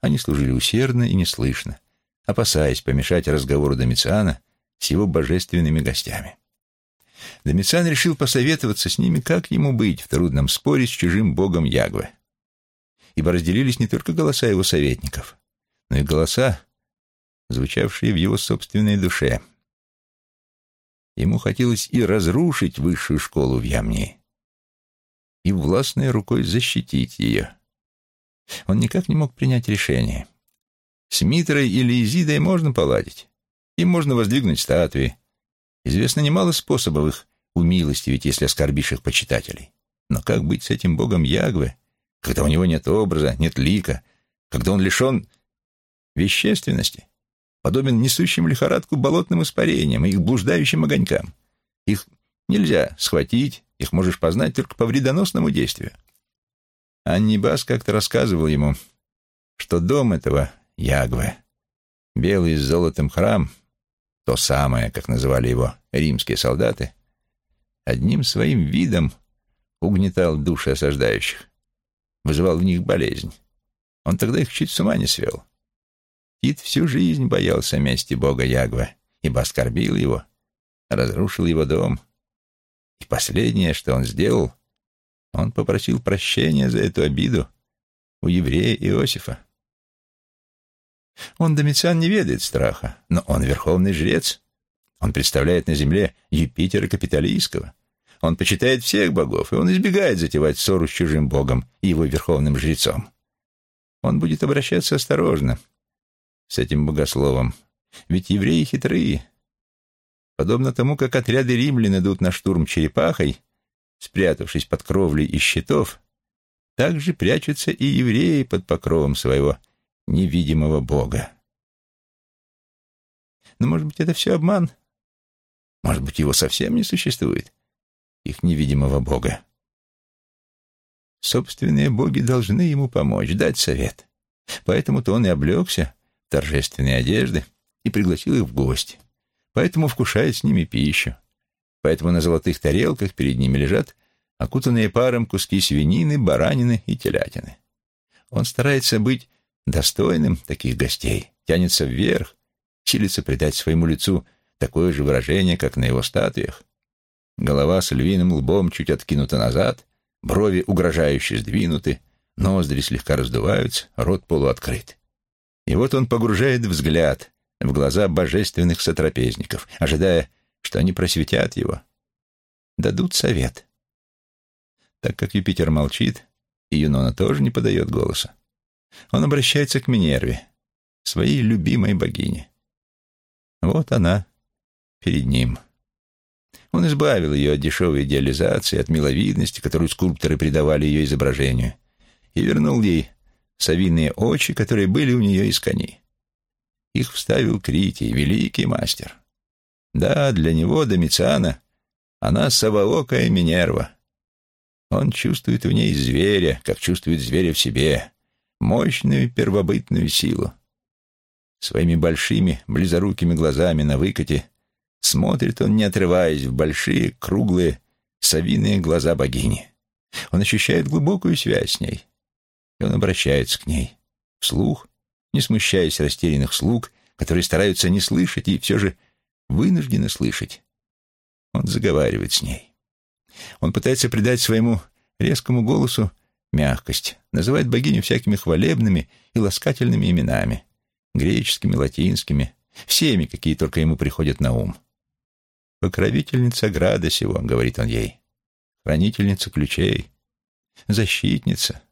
Они служили усердно и неслышно, опасаясь помешать разговору Домициана с его божественными гостями. Домициан решил посоветоваться с ними, как ему быть в трудном споре с чужим богом Ягве. Ибо разделились не только голоса его советников, но и голоса, звучавшие в его собственной душе — Ему хотелось и разрушить высшую школу в Ямнии, и властной рукой защитить ее. Он никак не мог принять решение. С Митрой или Изидой можно поладить. Им можно воздвигнуть статуи. Известно немало способов их умилостивить, если оскорбишь их почитателей. Но как быть с этим богом Ягве, когда у него нет образа, нет лика, когда он лишен вещественности? Подобен несущим лихорадку болотным испарениям и их блуждающим огонькам. Их нельзя схватить, их можешь познать только по вредоносному действию. Аннибас как-то рассказывал ему, что дом этого Ягве, белый с золотом храм, то самое, как называли его римские солдаты, одним своим видом угнетал души осаждающих, вызывал в них болезнь. Он тогда их чуть с ума не свел. Тит всю жизнь боялся мести бога Ягва, ибо оскорбил его, разрушил его дом. И последнее, что он сделал, он попросил прощения за эту обиду у еврея Иосифа. Он, Домициан, не ведает страха, но он верховный жрец. Он представляет на земле Юпитера Капитолийского. Он почитает всех богов, и он избегает затевать ссору с чужим богом и его верховным жрецом. Он будет обращаться осторожно, с этим богословом. Ведь евреи хитрые. Подобно тому, как отряды римлян идут на штурм черепахой, спрятавшись под кровлей из щитов, так же прячутся и евреи под покровом своего невидимого бога. Но, может быть, это все обман? Может быть, его совсем не существует, их невидимого бога? Собственные боги должны ему помочь, дать совет. Поэтому-то он и облегся торжественные одежды и пригласил их в гости. Поэтому вкушает с ними пищу. Поэтому на золотых тарелках перед ними лежат окутанные паром куски свинины, баранины и телятины. Он старается быть достойным таких гостей, тянется вверх, силится придать своему лицу такое же выражение, как на его статуях. Голова с львиным лбом чуть откинута назад, брови угрожающе сдвинуты, ноздри слегка раздуваются, рот полуоткрыт. И вот он погружает взгляд в глаза божественных сотрапезников, ожидая, что они просветят его, дадут совет. Так как Юпитер молчит, и Юнона тоже не подает голоса, он обращается к Минерве, своей любимой богине. Вот она перед ним. Он избавил ее от дешевой идеализации, от миловидности, которую скульпторы придавали ее изображению, и вернул ей совиные очи, которые были у нее из коней. Их вставил Критий, великий мастер. Да, для него, Домициана, она совоокая Минерва. Он чувствует в ней зверя, как чувствует зверя в себе, мощную первобытную силу. Своими большими, близорукими глазами на выкате смотрит он, не отрываясь, в большие, круглые, совиные глаза богини. Он ощущает глубокую связь с ней, и он обращается к ней, вслух, не смущаясь растерянных слуг, которые стараются не слышать и все же вынуждены слышать. Он заговаривает с ней. Он пытается придать своему резкому голосу мягкость, называет богиню всякими хвалебными и ласкательными именами, греческими, латинскими, всеми, какие только ему приходят на ум. «Покровительница града сего», — говорит он ей, — «хранительница ключей, защитница,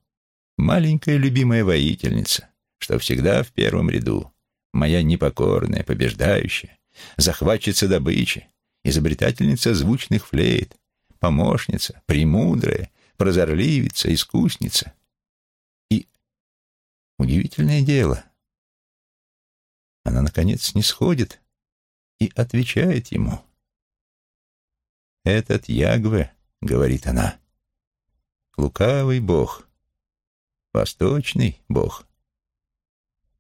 маленькая любимая воительница, что всегда в первом ряду, моя непокорная, побеждающая, захватчица добычи, изобретательница звучных флейт, помощница, премудрая, прозорливица, искусница. И удивительное дело, она, наконец, не сходит и отвечает ему. «Этот Ягве, — говорит она, — лукавый бог, восточный бог.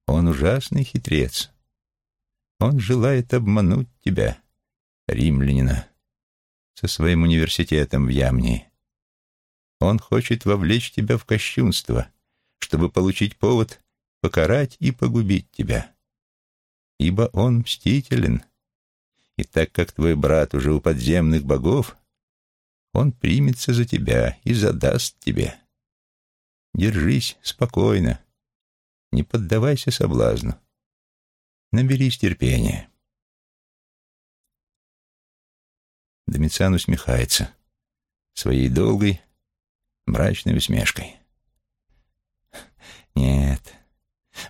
Он ужасный хитрец. Он желает обмануть тебя, римлянина, со своим университетом в Ямнии. Он хочет вовлечь тебя в кощунство, чтобы получить повод покарать и погубить тебя. Ибо он мстителен, и так как твой брат уже у подземных богов, он примется за тебя и задаст тебе. Держись спокойно, не поддавайся соблазну. Наберись терпения. Домициан усмехается своей долгой, мрачной усмешкой. Нет,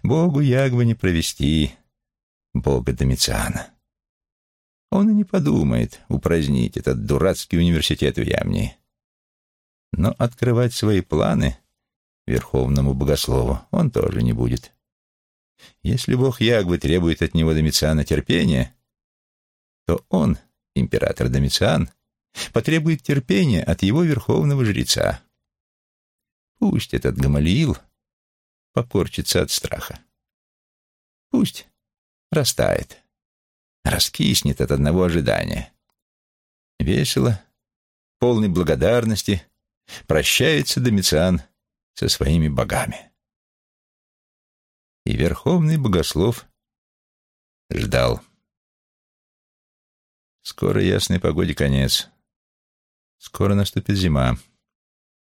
Богу Ягва не провести Бога Домициана. Он и не подумает упразднить этот дурацкий университет в Ямнии. Но открывать свои планы верховному богослову он тоже не будет. Если бог Ягвы требует от него Домициана терпения, то он, император Домициан, потребует терпения от его верховного жреца. Пусть этот Гамалиил покорчится от страха. Пусть растает, раскиснет от одного ожидания. Весело, полный благодарности, прощается Домициан со своими богами. И верховный богослов ждал. Скоро ясной погоде конец. Скоро наступит зима,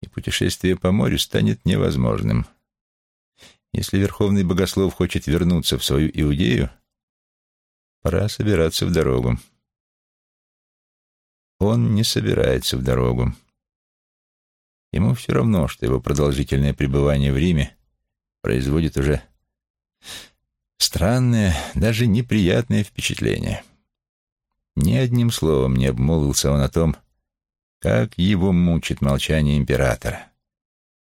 и путешествие по морю станет невозможным. Если Верховный Богослов хочет вернуться в свою Иудею, пора собираться в дорогу. Он не собирается в дорогу. Ему все равно, что его продолжительное пребывание в Риме производит уже странное, даже неприятное впечатление. Ни одним словом не обмолвился он о том, как его мучит молчание императора.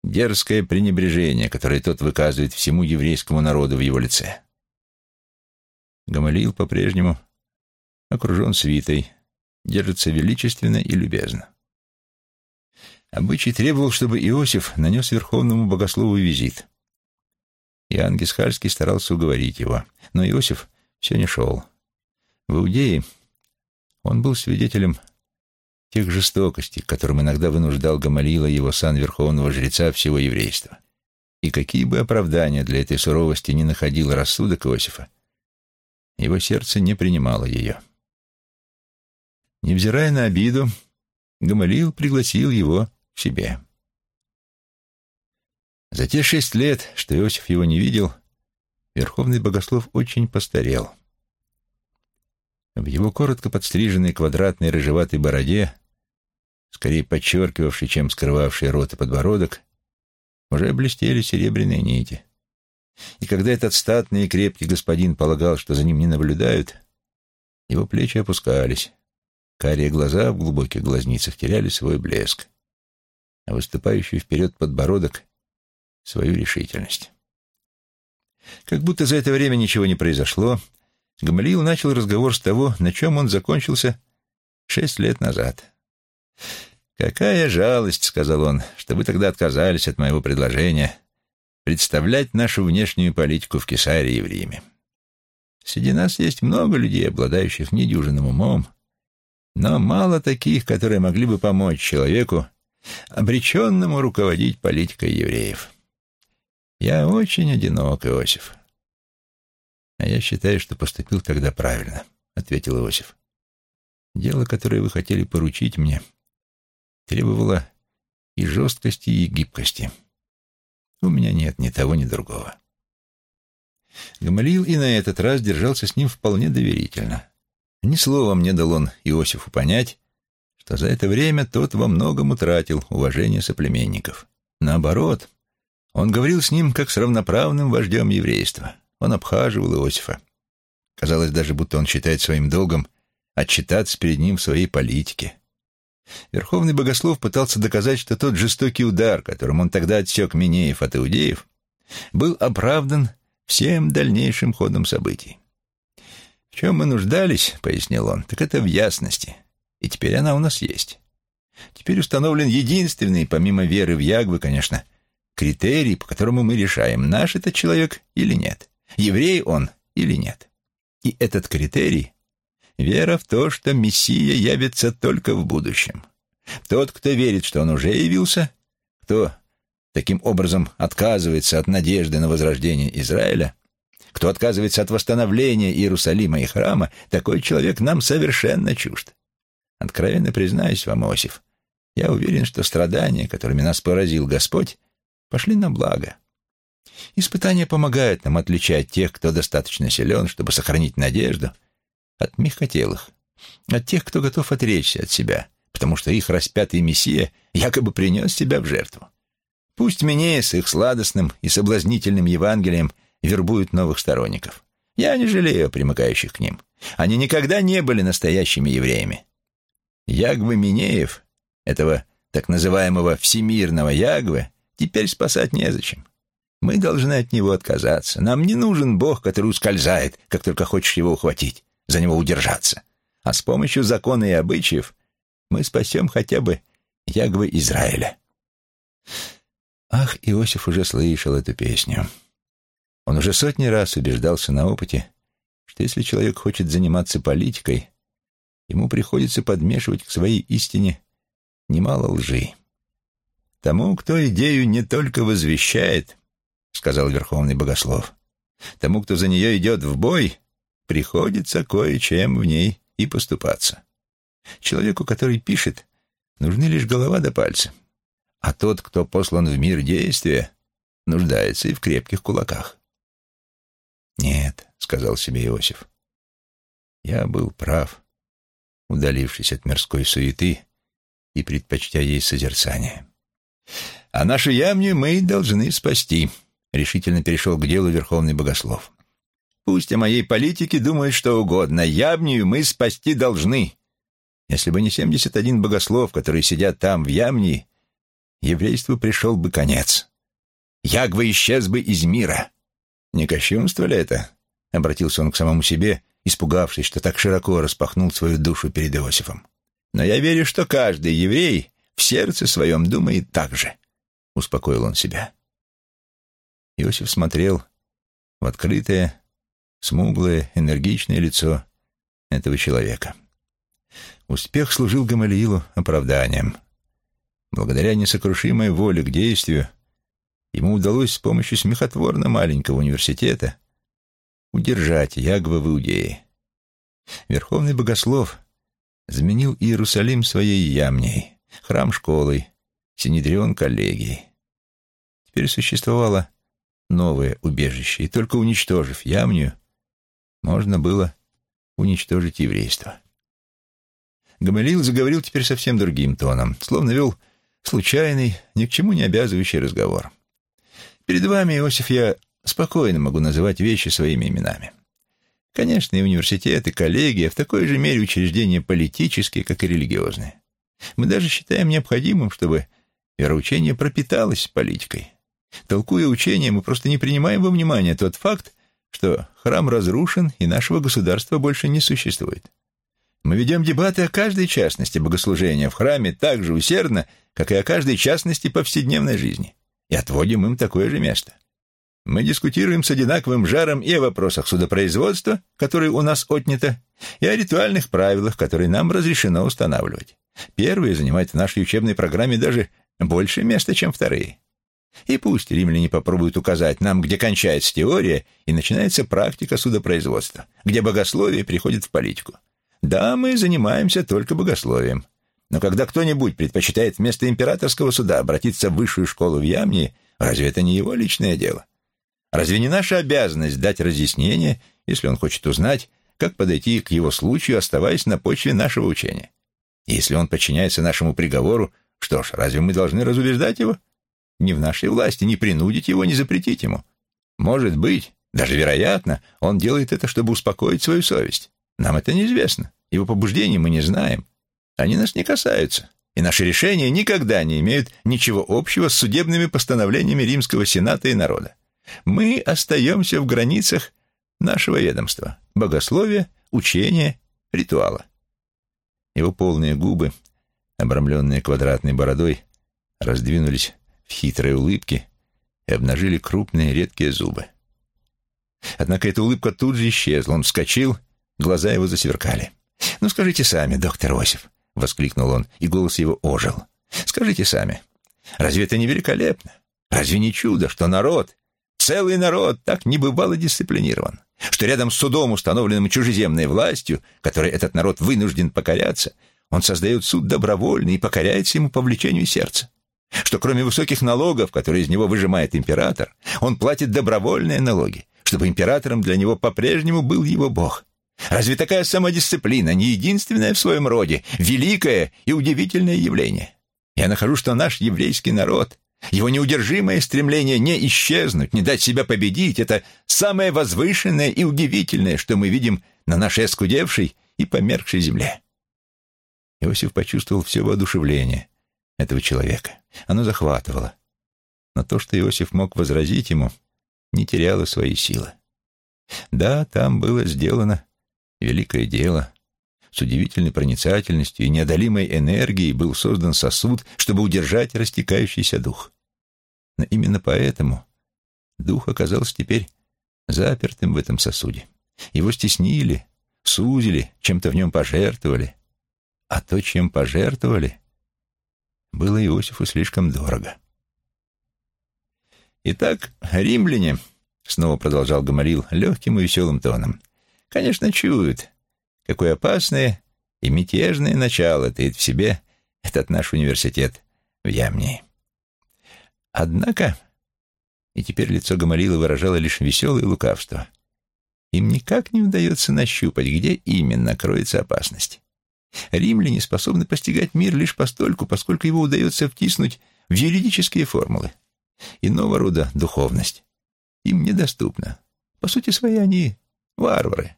Дерзкое пренебрежение, которое тот выказывает всему еврейскому народу в его лице. Гамалиил по-прежнему окружен свитой, держится величественно и любезно. Обычай требовал, чтобы Иосиф нанес верховному богослову визит. Иоанн Гисхальский старался уговорить его, но Иосиф все не шел. В Иудее он был свидетелем тех жестокостей, которым иногда вынуждал Гамалила его сан верховного жреца всего еврейства. И какие бы оправдания для этой суровости не находил рассудок Иосифа, его сердце не принимало ее. Невзирая на обиду, Гамалил пригласил его к себе. За те шесть лет, что Иосиф его не видел, Верховный Богослов очень постарел. В его коротко подстриженной квадратной рыжеватой бороде, скорее подчеркивавшей, чем скрывавшей рот и подбородок, уже блестели серебряные нити. И когда этот статный и крепкий господин полагал, что за ним не наблюдают, его плечи опускались, карие глаза в глубоких глазницах теряли свой блеск, а выступающий вперед подбородок — свою решительность. Как будто за это время ничего не произошло, Гамалиил начал разговор с того, на чем он закончился шесть лет назад. «Какая жалость», — сказал он, — «что вы тогда отказались от моего предложения представлять нашу внешнюю политику в Кесарии и в Риме. Среди нас есть много людей, обладающих недюжинным умом, но мало таких, которые могли бы помочь человеку, обреченному руководить политикой евреев. Я очень одинок, Иосиф. А я считаю, что поступил тогда правильно, ответил Иосиф. Дело, которое вы хотели поручить мне, требовало и жесткости, и гибкости. У меня нет ни того, ни другого. Гамалиил и на этот раз держался с ним вполне доверительно. Ни словом не дал он Иосифу понять, что за это время тот во многом утратил уважение соплеменников. Наоборот, он говорил с ним как с равноправным вождем еврейства. Он обхаживал Иосифа. Казалось даже, будто он считает своим долгом отчитаться перед ним в своей политике. Верховный богослов пытался доказать, что тот жестокий удар, которым он тогда отсек Минеев от иудеев, был оправдан всем дальнейшим ходом событий. «В чем мы нуждались, — пояснил он, — так это в ясности, и теперь она у нас есть. Теперь установлен единственный, помимо веры в Ягвы, конечно, критерий, по которому мы решаем, наш это человек или нет еврей он или нет. И этот критерий — вера в то, что Мессия явится только в будущем. Тот, кто верит, что он уже явился, кто таким образом отказывается от надежды на возрождение Израиля, кто отказывается от восстановления Иерусалима и храма, такой человек нам совершенно чужд. Откровенно признаюсь вам, Иосиф, я уверен, что страдания, которыми нас поразил Господь, пошли на благо. Испытания помогают нам отличать тех, кто достаточно силен, чтобы сохранить надежду, от мягкотелых, от тех, кто готов отречься от себя, потому что их распятый Мессия якобы принес себя в жертву. Пусть Минея с их сладостным и соблазнительным Евангелием вербуют новых сторонников. Я не жалею примыкающих к ним. Они никогда не были настоящими евреями. Ягвы Минеев, этого так называемого всемирного Ягвы, теперь спасать незачем. Мы должны от него отказаться. Нам не нужен Бог, который ускользает, как только хочешь его ухватить, за него удержаться. А с помощью закона и обычаев мы спасем хотя бы Ягвы Израиля. Ах, Иосиф уже слышал эту песню. Он уже сотни раз убеждался на опыте, что если человек хочет заниматься политикой, ему приходится подмешивать к своей истине немало лжи. Тому, кто идею не только возвещает, — сказал Верховный Богослов. «Тому, кто за нее идет в бой, приходится кое-чем в ней и поступаться. Человеку, который пишет, нужны лишь голова да пальцы, а тот, кто послан в мир действия, нуждается и в крепких кулаках». «Нет», — сказал себе Иосиф, — «я был прав, удалившись от мирской суеты и предпочтя ей созерцание. А нашу ямню мы должны спасти» решительно перешел к делу Верховный Богослов. «Пусть о моей политике думают что угодно. Ямнию мы спасти должны. Если бы не семьдесят один богослов, которые сидят там, в Ямнии, еврейству пришел бы конец. Ягва исчез бы из мира. Не кощунство ли это?» — обратился он к самому себе, испугавшись, что так широко распахнул свою душу перед Иосифом. «Но я верю, что каждый еврей в сердце своем думает так же», — успокоил он себя. Иосиф смотрел в открытое, смуглое, энергичное лицо этого человека. Успех служил Гамалиилу оправданием. Благодаря несокрушимой воле к действию ему удалось с помощью смехотворно маленького университета удержать Ягва в Иудее. Верховный богослов заменил Иерусалим своей ямней, храм школой, Синедрион коллегией. Теперь существовало новое убежище, и только уничтожив Ямнию, можно было уничтожить еврейство. Гамалил заговорил теперь совсем другим тоном, словно вел случайный, ни к чему не обязывающий разговор. «Перед вами, Иосиф, я спокойно могу называть вещи своими именами. Конечно, и университеты, и коллегия в такой же мере учреждения политические, как и религиозные. Мы даже считаем необходимым, чтобы вероучение пропиталось политикой. Толкуя учение, мы просто не принимаем во внимание тот факт, что храм разрушен и нашего государства больше не существует. Мы ведем дебаты о каждой частности богослужения в храме так же усердно, как и о каждой частности повседневной жизни, и отводим им такое же место. Мы дискутируем с одинаковым жаром и о вопросах судопроизводства, которые у нас отнято, и о ритуальных правилах, которые нам разрешено устанавливать. Первые занимают в нашей учебной программе даже больше места, чем вторые. И пусть римляне попробуют указать нам, где кончается теория и начинается практика судопроизводства, где богословие приходит в политику. Да, мы занимаемся только богословием. Но когда кто-нибудь предпочитает вместо императорского суда обратиться в высшую школу в Ямнии, разве это не его личное дело? Разве не наша обязанность дать разъяснение, если он хочет узнать, как подойти к его случаю, оставаясь на почве нашего учения? Если он подчиняется нашему приговору, что ж, разве мы должны разубеждать его? Не в нашей власти ни принудить его, ни запретить ему. Может быть, даже вероятно, он делает это, чтобы успокоить свою совесть. Нам это неизвестно. Его побуждений мы не знаем. Они нас не касаются. И наши решения никогда не имеют ничего общего с судебными постановлениями Римского Сената и народа. Мы остаемся в границах нашего ведомства – богословия, учения, ритуала. Его полные губы, обрамленные квадратной бородой, раздвинулись в хитрой улыбке и обнажили крупные редкие зубы. Однако эта улыбка тут же исчезла. Он вскочил, глаза его засверкали. «Ну, скажите сами, доктор Осип», — воскликнул он, и голос его ожил. «Скажите сами, разве это не великолепно? Разве не чудо, что народ, целый народ так небывало дисциплинирован, что рядом с судом, установленным чужеземной властью, которой этот народ вынужден покоряться, он создает суд добровольный и покоряется ему по влечению сердца? что кроме высоких налогов, которые из него выжимает император, он платит добровольные налоги, чтобы императором для него по-прежнему был его бог. Разве такая самодисциплина не единственное в своем роде, великое и удивительное явление? Я нахожу, что наш еврейский народ, его неудержимое стремление не исчезнуть, не дать себя победить, это самое возвышенное и удивительное, что мы видим на нашей оскудевшей и померкшей земле. Иосиф почувствовал все воодушевление этого человека. Оно захватывало. Но то, что Иосиф мог возразить ему, не теряло своей силы. Да, там было сделано великое дело. С удивительной проницательностью и неодолимой энергией был создан сосуд, чтобы удержать растекающийся дух. Но именно поэтому дух оказался теперь запертым в этом сосуде. Его стеснили, сузили, чем-то в нем пожертвовали. А то, чем пожертвовали, было Иосифу слишком дорого. «Итак, римляне», — снова продолжал Гамалил легким и веселым тоном, — «конечно, чуют, какое опасное и мятежное начало таит в себе этот наш университет в Ямнии. Однако, и теперь лицо Гамалила выражало лишь веселое лукавство, им никак не удается нащупать, где именно кроется опасность. Римляне способны постигать мир лишь постольку, поскольку его удается втиснуть в юридические формулы. Иного рода духовность им недоступна. По сути своей они варвары.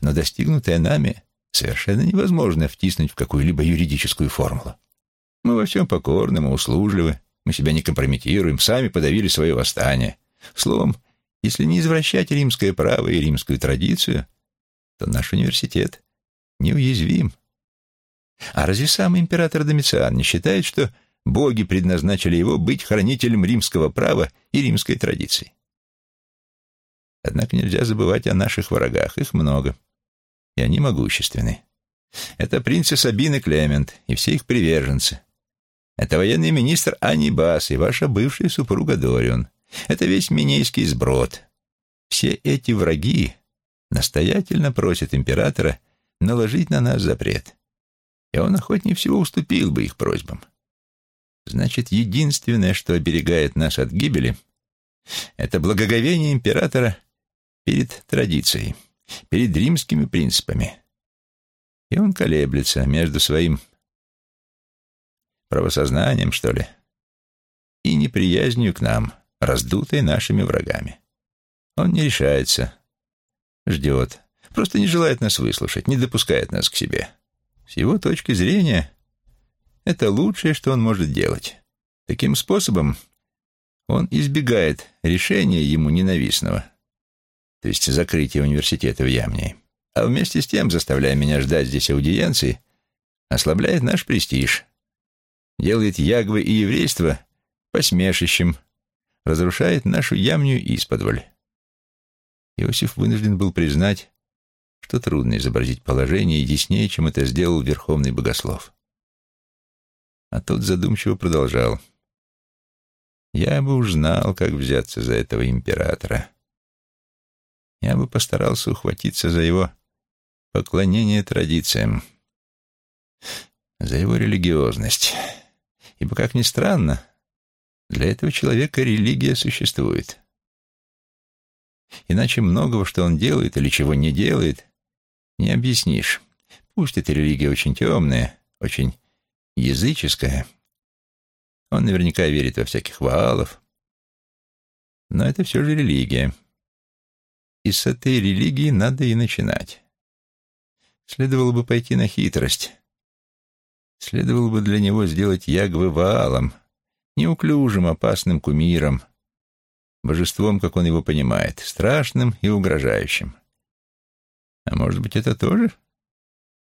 Но достигнутое нами совершенно невозможно втиснуть в какую-либо юридическую формулу. Мы во всем покорны, мы услужливы, мы себя не компрометируем, сами подавили свое восстание. Словом, если не извращать римское право и римскую традицию, то наш университет неуязвим. А разве сам император Домициан не считает, что боги предназначили его быть хранителем римского права и римской традиции? Однако нельзя забывать о наших врагах, их много, и они могущественны. Это принцесса Сабин Клемент и все их приверженцы. Это военный министр Анибас и ваша бывшая супруга Дорион. Это весь Минейский сброд. Все эти враги настоятельно просят императора наложить на нас запрет и он охотнее всего уступил бы их просьбам. Значит, единственное, что оберегает нас от гибели, Это благоговение императора перед традицией, перед римскими принципами. И он колеблется между своим правосознанием, что ли, и неприязнью к нам, раздутой нашими врагами. Он не решается, ждет, просто не желает нас выслушать, не допускает нас к себе. С его точки зрения, это лучшее, что он может делать. Таким способом он избегает решения ему ненавистного, то есть закрытия университета в Ямнии, а вместе с тем, заставляя меня ждать здесь аудиенции, ослабляет наш престиж, делает ягвы и еврейство посмешищем, разрушает нашу ямню исподволь. Иосиф вынужден был признать, что трудно изобразить положение яснее, чем это сделал Верховный Богослов. А тот задумчиво продолжал. «Я бы уж знал, как взяться за этого императора. Я бы постарался ухватиться за его поклонение традициям, за его религиозность». Ибо, как ни странно, для этого человека религия существует. Иначе многого, что он делает или чего не делает, не объяснишь. Пусть эта религия очень темная, очень языческая. Он наверняка верит во всяких ваалов. Но это все же религия. И с этой религии надо и начинать. Следовало бы пойти на хитрость, Следовало бы для него сделать Ягвы Ваалом, неуклюжим, опасным кумиром, божеством, как он его понимает, страшным и угрожающим. А может быть, это тоже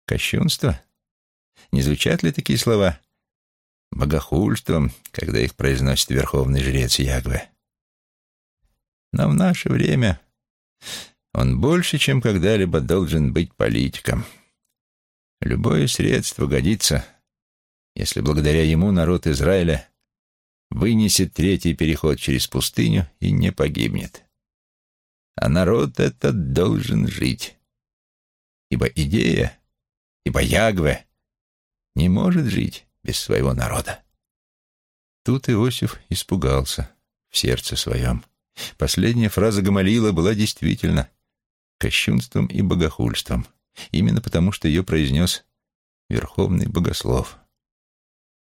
кощунство? Не звучат ли такие слова богохульством, когда их произносит верховный жрец Ягве? Но в наше время он больше, чем когда-либо должен быть политиком. Любое средство годится если благодаря ему народ Израиля вынесет третий переход через пустыню и не погибнет. А народ этот должен жить. Ибо идея, ибо Ягве не может жить без своего народа. Тут Иосиф испугался в сердце своем. Последняя фраза Гамалила была действительно кощунством и богохульством, именно потому что ее произнес Верховный Богослов.